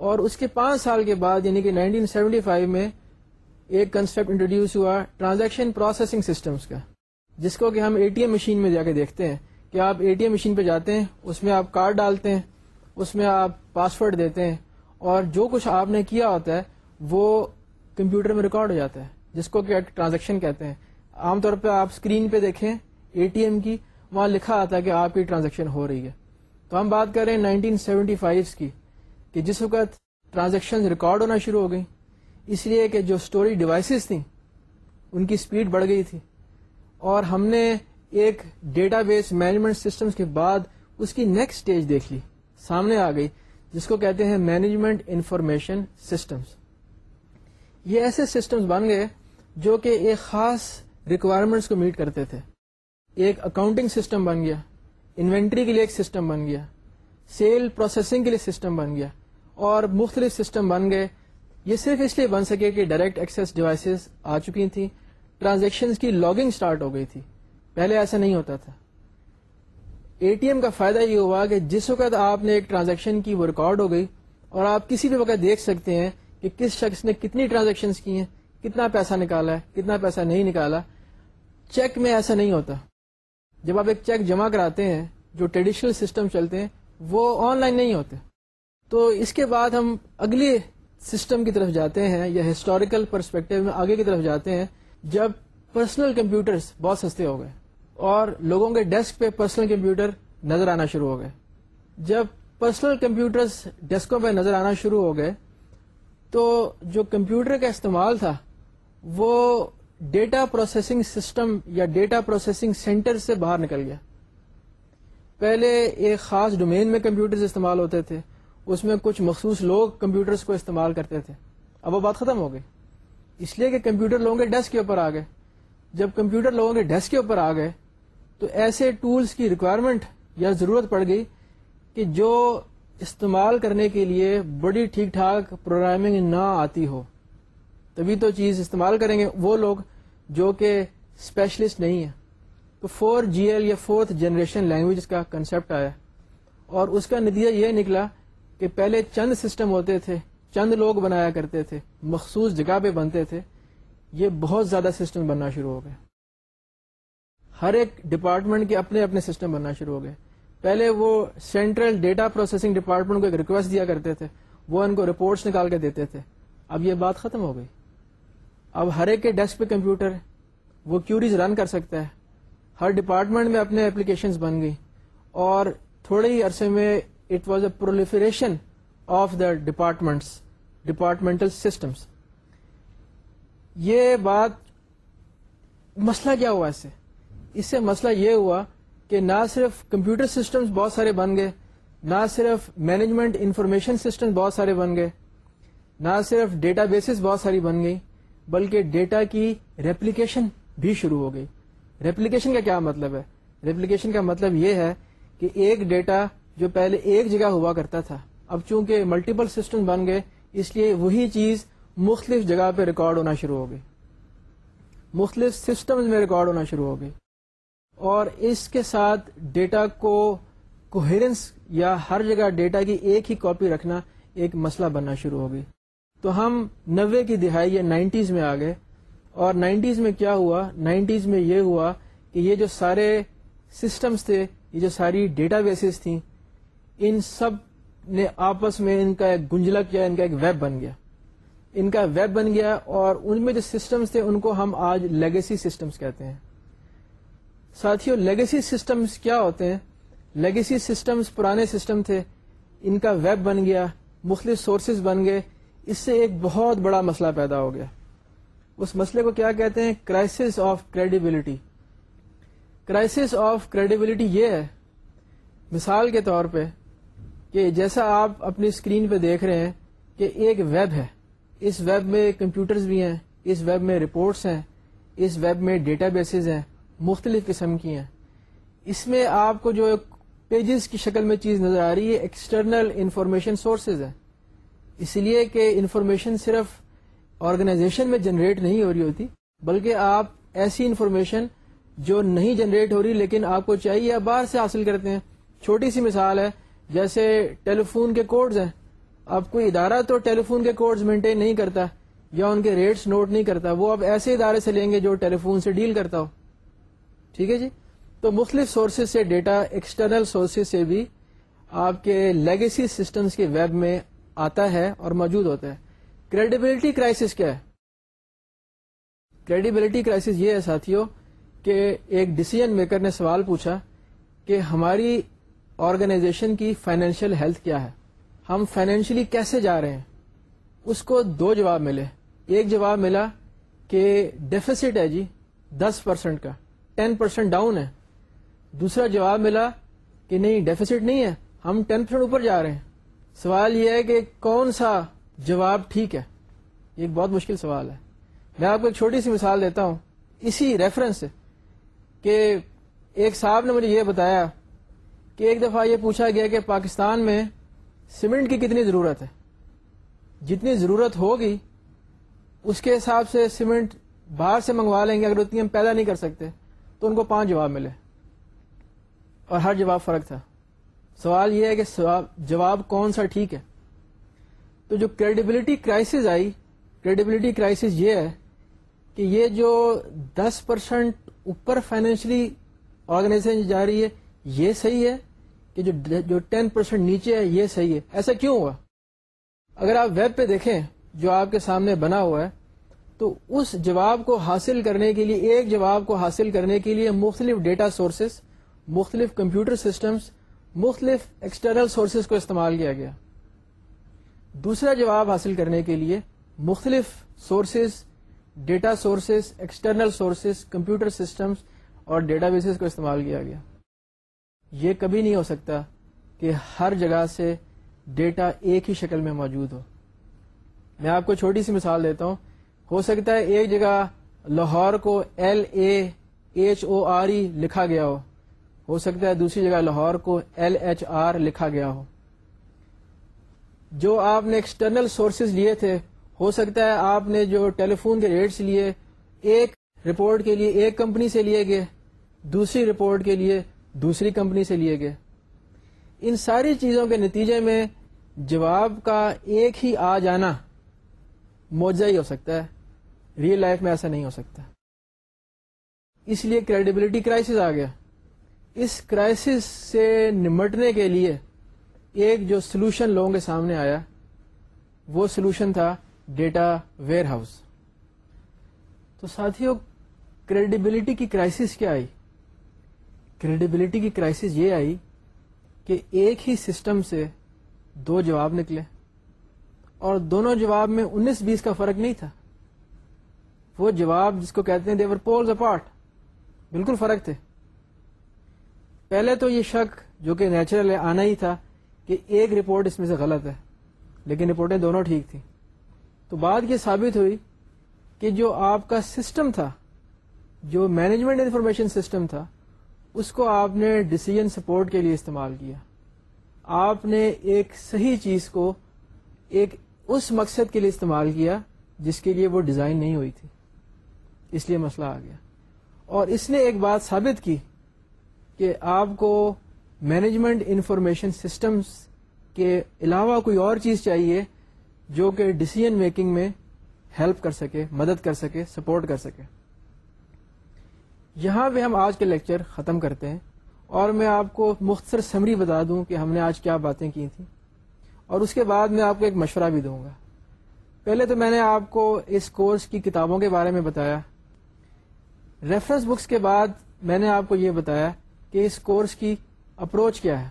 A: اور اس کے پانچ سال کے بعد یعنی کہ 1975 میں ایک کنسپٹ انٹروڈیوس ہوا ٹرانزیکشن پروسیسنگ سسٹمز کا، جس کو کہ ہم اے ٹی ایم مشین میں جا کے دیکھتے ہیں کہ آپ اے ٹی ایم مشین پہ جاتے ہیں، اس میں آپ کارڈ ڈالتے ہیں، اس میں آپ پاسورڈ دیتے ہیں، اور جو کچھ آپ نے کیا ہوتا ہے، وہ کمپیوٹر میں ریکارڈ ہو جاتا ہے، جس کو کہ ٹرانزیکشن کہتے ہیں. عام طور پہ آپ اسکرین پہ دیکھیں اے ٹی ایم کی، وہاں لکھا آتا ہے کہ آپ کی ٹرانزیکشن ہو رہی ہے. تو ہم بات کر رہے ہیں نائنٹین سیونٹی فائیو کی کہ جس وقت ٹرانزیکشن ریکارڈ ہونا شروع ہو گئی اس لیے کہ جو اسٹوریج ڈیوائسیز تھیں، ان کی اسپیڈ بڑھ گئی تھی۔ اور ہم نے ایک ڈیٹا بیس مینجمنٹ سسٹم کے بعد اس کی نیکسٹ اسٹیج دیکھ لی، سامنے آ گئی، جس کو کہتے ہیں مینجمنٹ انفارمیشن سسٹمس یہ ایسے سسٹمز بن گئے جو کہ ایک خاص ریکوائرمنٹس کو میٹ کرتے تھے۔ ایک اکاؤنٹنگ سسٹم بن گیا انوینٹری کے لیے ایک سسٹم بن گیا سیل پروسیسنگ کے لیے سسٹم بن گیا۔ اور مختلف سسٹم بن گئے۔ یہ صرف اس لیے بن سکے کہ ڈائریکٹ ایکسس ڈیوائسز آ چکی تھیں۔ ٹرانزیکشن کی لاگنگ سٹارٹ ہو گئی تھی۔ پہلے ایسا نہیں ہوتا تھا۔ اے ٹی ایم کا فائدہ یہ ہوا کہ جس وقت آپ نے ایک ٹرانزیکشن کی وہ ریکارڈ ہو گئی اور آپ کسی بھی وقت دیکھ سکتے ہیں کہ کس شخص نے کتنی ٹرانزیکشن کی ہیں، کتنا پیسہ نکالا ہے، کتنا پیسہ نہیں نکالا۔ چیک میں ایسا نہیں ہوتا۔ جب آپ ایک چیک جمع کراتے ہیں، جو ٹریڈیشنل سسٹم چلتے ہیں، وہ آن لائن نہیں ہوتے۔ تو اس کے بعد ہم اگلے سسٹم کی طرف جاتے ہیں یا ہسٹوریکل پرسپیکٹو میں آگے کی طرف جاتے ہیں، جب پرسنل کمپیوٹرز بہت سستے ہو گئے اور لوگوں کے ڈیسک پہ پرسنل کمپیوٹر نظر آنا شروع ہو گئے۔ جب پرسنل کمپیوٹر ڈیسکوں پہ نظر آنا شروع ہو گئے، تو جو کمپیوٹر کا استعمال تھا، وہ ڈیٹا پروسیسنگ سسٹم یا ڈیٹا پروسیسنگ سینٹر سے باہر نکل گیا۔ پہلے ایک خاص ڈومین میں کمپیوٹر استعمال ہوتے تھے۔ اس میں کچھ مخصوص لوگ کمپیوٹرز کو استعمال کرتے تھے۔ اب وہ بات ختم ہو گئی۔ اس لیے کہ کمپیوٹر لوگوں کے ڈیسک کے اوپر آ گئے۔ جب کمپیوٹر لوگوں کے ڈیسک کے اوپر آ گئے تو ایسے ٹولز کی ریکوائرمنٹ یا ضرورت پڑ گئی کہ جو استعمال کرنے کے لیے بڑی ٹھیک ٹھاک پروگرامنگ نہ آتی ہو۔ تبھی تو چیز استعمال کریں گے وہ لوگ جو کہ اسپیشلسٹ نہیں ہیں۔ تو فور جی ایل یا فورتھ جنریشن لینگویج کا کنسپٹ آیا۔ اور اس کا نتیجہ یہ نکلا کہ پہلے چند سسٹم ہوتے تھے، چند لوگ بنایا کرتے تھے، مخصوص جگہ پہ بنتے تھے، یہ بہت زیادہ سسٹم بننا شروع ہو گئے۔ ہر ایک ڈپارٹمنٹ کے اپنے اپنے سسٹم بننا شروع ہو گئے۔ پہلے وہ سینٹرل ڈیٹا پروسیسنگ ڈپارٹمنٹ کو ایک ریکویسٹ دیا کرتے تھے، وہ ان کو رپورٹس نکال کے دیتے تھے۔ اب یہ بات ختم ہو گئی۔ اب ہر ایک کے ڈیسک پہ کمپیوٹر وہ کیوریز رن کر سکتا ہے۔ ہر ڈپارٹمنٹ میں اپنے اپلیکیشن بن گئی۔ اور تھوڑے ہی عرصے میں it was a proliferation of the departments departmental systems یہ بات مسئلہ کیا ہوا اس سے؟ اس سے مسئلہ یہ ہوا کہ نہ صرف کمپیوٹر سسٹمز بہت سارے بن گئے، نہ صرف مینجمنٹ انفارمیشن سسٹم بہت سارے بن گئے، نہ صرف ڈیٹا بیسز بہت ساری بن گئی بلکہ ڈیٹا کی ریپلیکیشن بھی شروع ہو گئی۔ ریپلیکیشن کا کیا مطلب ہے؟ ریپلیکیشن کا مطلب یہ ہے کہ ایک ڈیٹا جو پہلے ایک جگہ ہوا کرتا تھا، اب چونکہ ملٹیپل سسٹم بن گئے، اس لیے وہی چیز مختلف جگہ پہ ریکارڈ ہونا شروع ہو گئی۔ مختلف سسٹمز میں ریکارڈ ہونا شروع ہو گئی۔ اور اس کے ساتھ ڈیٹا کو کوہرنس یا ہر جگہ ڈیٹا کی ایک ہی کاپی رکھنا ایک مسئلہ بننا شروع ہو گئی۔ تو ہم نوے کی دہائی یا نائنٹیز میں آ گئے۔ اور نائنٹیز میں کیا ہوا؟ نائنٹیز میں یہ ہوا کہ یہ جو سارے سسٹمز تھے، یہ جو ساری ڈیٹا بیسز تھیں ان سب نے آپس میں ان کا ایک گنجلا کیا، ان کا ایک ویب بن گیا۔ ان کا ویب بن گیا اور ان میں جو سسٹمز تھے، ان کو ہم آج لیگیسی سسٹمز کہتے ہیں۔ ساتھیوں لیگیسی سسٹمز کیا ہوتے ہیں؟ لیگیسی سسٹمز پرانے سسٹم تھے، ان کا ویب بن گیا، مختلف سورسز بن گئے۔ اس سے ایک بہت بڑا مسئلہ پیدا ہو گیا۔ اس مسئلے کو کیا کہتے ہیں؟ Crisis of credibility crisis of credibility یہ ہے، مثال کے طور پہ کہ جیسا آپ اپنی اسکرین پہ دیکھ رہے ہیں کہ ایک ویب ہے۔ اس ویب میں کمپیوٹرز بھی ہیں، اس ویب میں رپورٹس ہیں، اس ویب میں ڈیٹا بیسز ہیں، مختلف قسم کی ہیں۔ اس میں آپ کو جو پیجز کی شکل میں چیز نظر آ رہی ہے ایکسٹرنل انفارمیشن سورسز ہے اس لیے کہ انفارمیشن صرف آرگنائزیشن میں جنریٹ نہیں ہو رہی ہوتی، بلکہ آپ ایسی انفارمیشن جو نہیں جنریٹ ہو رہی لیکن آپ کو چاہیے آپ باہر سے حاصل کرتے ہیں۔ چھوٹی سی مثال ہے جیسے ٹیلی فون کے کوڈز ہیں۔ اب کوئی ادارہ تو ٹیلی فون کے کوڈز مینٹین نہیں کرتا یا ان کے ریٹس نوٹ نہیں کرتا، وہ اب ایسے ادارے سے لیں گے جو ٹیلی فون سے ڈیل کرتا ہو۔ ٹھیک ہے جی؟ تو مختلف سورسز سے ڈیٹا ایکسٹرنل سورسز سے بھی آپ کے لیگیسی سسٹمز کے ویب میں آتا ہے اور موجود ہوتا ہے۔ کریڈیبلٹی کرائسس کیا ہے؟ کریڈیبلٹی کرائسس یہ ہے ساتھیوں کہ ایک ڈسیزن میکر نے سوال پوچھا کہ ہماری آرگنائزیشن کی فائنینشیل ہیلتھ کیا ہے؟ ہم فائنینشلی کیسے جا رہے ہیں؟ اس کو دو جواب ملے۔ ایک جواب ملا کہ ڈیفیسٹ ہے جی دس پرسینٹ کا۔ ٹین پرسینٹ ڈاؤن ہے۔ دوسرا جواب ملا کہ نہیں، ڈیفیسٹ نہیں ہے۔ ہم ٹین پرسینٹ اوپر جا رہے ہیں۔ سوال یہ ہے کہ کون سا جواب ٹھیک ہے؟ یہ ایک بہت مشکل سوال ہے۔ میں آپ کو ایک چھوٹی سی مثال دیتا ہوں۔ اسی ریفرنس سے کہ ایک صاحب نے مجھے یہ بتایا کہ ایک دفعہ یہ پوچھا گیا کہ پاکستان میں سیمنٹ کی کتنی ضرورت ہے؟ جتنی ضرورت ہوگی، اس کے حساب سے سیمنٹ باہر سے منگوا لیں گے، اگر اتنی ہم پیدا نہیں کر سکتے، تو ان کو پانچ جواب ملے۔ اور ہر جواب فرق تھا۔ سوال یہ ہے کہ جواب کون سا ٹھیک ہے؟ تو جو کریڈیبلٹی کرائسس آئی کریڈیبلٹی کرائسس یہ ہے کہ یہ جو دس پرسینٹ اوپر فائنینشلی آرگنائزیشن جا رہی ہے یہ صحیح ہے کہ جو ٹین پرسینٹ نیچے ہے، یہ صحیح ہے۔ ایسا کیوں ہوا؟ اگر آپ ویب پہ دیکھیں، جو آپ کے سامنے بنا ہوا ہے، تو اس جواب کو حاصل کرنے کے لیے، ایک جواب کو حاصل کرنے کے لیے مختلف ڈیٹا سورسز، مختلف کمپیوٹر سسٹمز، مختلف ایکسٹرنل سورسز کو استعمال کیا گیا۔ دوسرا جواب حاصل کرنے کے لیے مختلف sources data sources external sources computer systems اور ڈیٹا بیسز کو استعمال کیا گیا۔ یہ کبھی نہیں ہو سکتا کہ ہر جگہ سے ڈیٹا ایک ہی شکل میں موجود ہو۔ میں آپ کو چھوٹی سی مثال دیتا ہوں۔ ہو سکتا ہے ایک جگہ لاہور کو L A H O R E لکھا گیا ہو۔ ہو سکتا ہے دوسری جگہ لاہور کو ایل ایچ آر لکھا گیا ہو۔ جو آپ نے ایکسٹرنل سورسز لیے تھے، ہو سکتا ہے آپ نے جو ٹیلی فون کے ریٹس لیے، ایک رپورٹ کے لیے، ایک کمپنی سے لیے گئے، دوسری رپورٹ کے لیے دوسری کمپنی سے لیے گئے۔ ان ساری چیزوں کے نتیجے میں جواب کا ایک ہی آ جانا موجہ ہی ہو سکتا ہے۔ ریئل لائف میں ایسا نہیں ہو سکتا۔ اس لیے کریڈیبلٹی کرائسس آ گیا۔ اس کرائسس سے نمٹنے کے لیے ایک جو سولوشن لوگوں کے سامنے آیا، وہ سولوشن تھا ڈیٹا ویئر ہاؤس تو ساتھیوں کریڈیبلٹی کی کرائسس کیا آئی؟ کریڈیبلٹی کی کرائسس یہ آئی کہ ایک ہی سسٹم سے دو جواب نکلے اور دونوں جواب میں انیس بیس کا فرق نہیں تھا۔ وہ جواب جس کو کہتے ہیں دیور پولز اپارٹ بالکل فرق تھے۔ پہلے تو یہ شک جو کہ نیچرل ہے، آنا ہی تھا کہ ایک رپورٹ اس میں سے غلط ہے، لیکن رپورٹیں دونوں ٹھیک تھیں۔ تو بات یہ ثابت ہوئی کہ جو آپ کا سسٹم تھا، جو مینجمنٹ انفارمیشن سسٹم تھا اس کو آپ نے ڈسیزن سپورٹ کے لیے استعمال کیا۔ آپ نے ایک صحیح چیز کو ایک اس مقصد کے لیے استعمال کیا جس کے لیے وہ ڈیزائن نہیں ہوئی تھی۔ اس لیے مسئلہ آ گیا۔ اور اس نے ایک بات ثابت کی کہ آپ کو مینجمنٹ انفارمیشن سسٹمز کے علاوہ کوئی اور چیز چاہیے جو کہ ڈسیزن میکنگ میں ہیلپ کر سکے، مدد کر سکے سپورٹ کر سکے۔ یہاں پہ ہم آج کے لیکچر ختم کرتے ہیں اور میں آپ کو مختصر سمری بتا دوں کہ ہم نے آج کیا باتیں کی تھیں اور اس کے بعد میں آپ کو ایک مشورہ بھی دوں گا۔ پہلے تو میں نے آپ کو اس کورس کی کتابوں کے بارے میں بتایا۔ ریفرنس بکس کے بعد میں نے آپ کو یہ بتایا کہ اس کورس کی اپروچ کیا ہے۔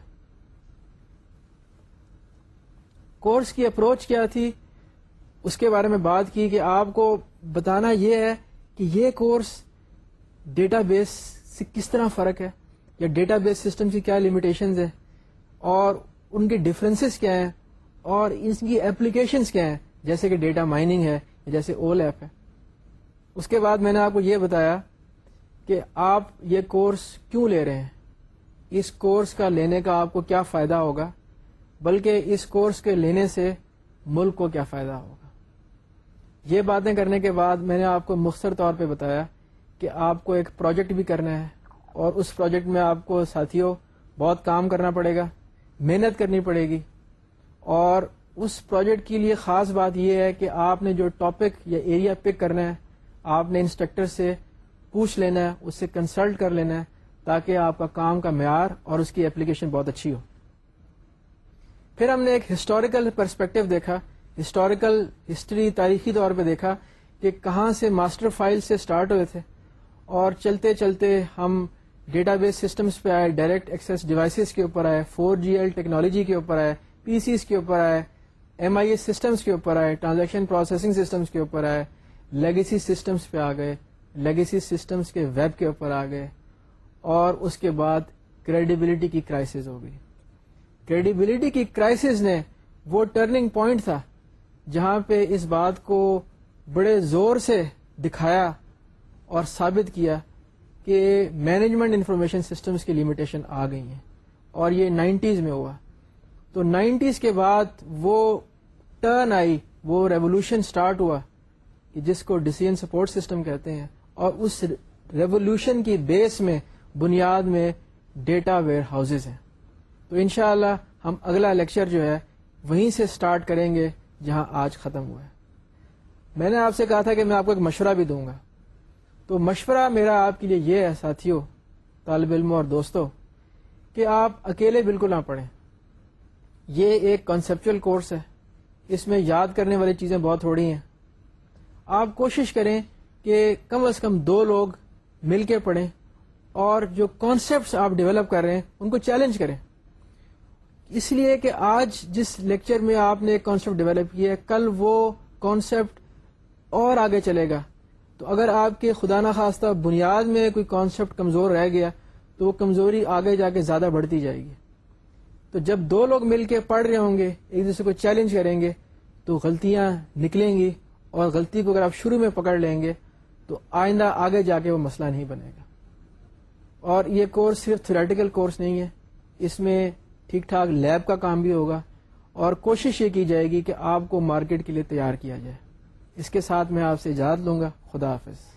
A: کورس کی اپروچ کیا تھی؟ اس کے بارے میں بات کی کہ آپ کو بتانا یہ ہے کہ یہ کورس ڈیٹا بیس سے کس طرح فرق ہے؟ یا ڈیٹا بیس سسٹم کی کیا لمیٹیشنز ہیں؟ اور ان کے ڈفرینسز کیا ہیں؟ اور اس کی اپلیکیشنز کیا ہیں؟ جیسے کہ ڈیٹا مائننگ ہے، جیسے اول ایپ ہے۔ اس کے بعد میں نے آپ کو یہ بتایا کہ آپ یہ کورس کیوں لے رہے ہیں؟ اس کورس کا لینے کا آپ کو کیا فائدہ ہوگا؟ بلکہ اس کورس کے لینے سے ملک کو کیا فائدہ ہوگا؟ یہ باتیں کرنے کے بعد میں نے آپ کو مختصر طور پہ بتایا کہ آپ کو ایک پروجیکٹ بھی کرنا ہے اور اس پروجیکٹ میں آپ کو ساتھیوں بہت کام کرنا پڑے گا، محنت کرنی پڑے گی۔ اور اس پروجیکٹ کے لیے خاص بات یہ ہے کہ آپ نے جو ٹاپک یا ایریا پک کرنا ہے، آپ نے انسٹرکٹر سے پوچھ لینا ہے، اس سے کنسلٹ کر لینا ہے تاکہ آپ کا کام کا معیار اور اس کی اپلیکیشن بہت اچھی ہو۔ پھر ہم نے ایک ہسٹوریکل پرسپیکٹو دیکھا ہسٹوریکل ہسٹری تاریخی طور پہ دیکھا کہ کہاں سے ماسٹر فائل سے سٹارٹ ہوئے تھے۔ اور چلتے چلتے ہم ڈیٹا بیس سسٹمز پہ آئے ڈائریکٹ ایکسیس ڈیوائسز کے اوپر آئے فور جی ایل ٹیکنالوجی کے اوپر آئے پی سیز کے اوپر آئے ایم آئی ایس سسٹمس کے اوپر آئے ٹرانزیکشن پروسیسنگ سسٹمس کے اوپر آئے لیگیسی سسٹمس پہ آ گئے لیگیسی سسٹمس کے ویب کے اوپر آ گئے، اور اس کے بعد کریڈیبلٹی کی کرائسس ہو گئی۔ کریڈیبلٹی کی کرائسس نے وہ ٹرننگ پوائنٹ تھا جہاں پہ اس بات کو بڑے زور سے دکھایا اور ثابت کیا کہ مینجمنٹ انفارمیشن سسٹمز کی لمیٹیشن آ گئی ہیں اور یہ نائنٹیز میں ہوا۔ تو نائنٹیز کے بعد وہ ٹرن آئی، وہ ریولیوشن سٹارٹ ہوا کہ جس کو ڈسیزن سپورٹ سسٹم کہتے ہیں اور اس ریولیوشن کی بیس میں بنیاد میں ڈیٹا ویئر ہاؤسز ہیں۔ تو انشاءاللہ ہم اگلا لیکچر جو ہے وہیں سے سٹارٹ کریں گے جہاں آج ختم ہوا ہے۔ میں نے آپ سے کہا تھا کہ میں آپ کو ایک مشورہ بھی دوں گا۔ تو مشورہ میرا آپ کے لیے یہ ہے ساتھیوں، طالب علموں اور دوستوں، کہ آپ اکیلے بالکل نہ پڑھیں۔ یہ ایک کنسپچل کورس ہے۔ اس میں یاد کرنے والی چیزیں بہت تھوڑی ہیں۔ آپ کوشش کریں کہ کم از کم دو لوگ مل کے پڑھیں اور جو کانسیپٹس آپ ڈیولپ کر رہے ہیں، ان کو چیلنج کریں۔ اس لیے کہ آج جس لیکچر میں آپ نے ایک کانسیپٹ ڈیولپ کیا ہے، کل وہ کانسیپٹ اور آگے چلے گا۔ تو اگر آپ کے خدا نخواستہ بنیاد میں کوئی کانسیپٹ کمزور رہ گیا، تو وہ کمزوری آگے جا کے زیادہ بڑھتی جائے گی۔ تو جب دو لوگ مل کے پڑھ رہے ہوں گے، ایک دوسرے کو چیلنج کریں گے، تو غلطیاں نکلیں گی اور غلطی کو اگر آپ شروع میں پکڑ لیں گے، تو آئندہ آگے جا کے وہ مسئلہ نہیں بنے گا۔ اور یہ کورس صرف تھریٹیکل کورس نہیں ہے، اس میں ٹھیک ٹھاک لیب کا کام بھی ہوگا اور کوشش یہ کی جائے گی کہ آپ کو مارکیٹ کے لیے تیار کیا جائے۔ اس کے ساتھ میں آپ سے اجازت لوں گا۔ خدا حافظ۔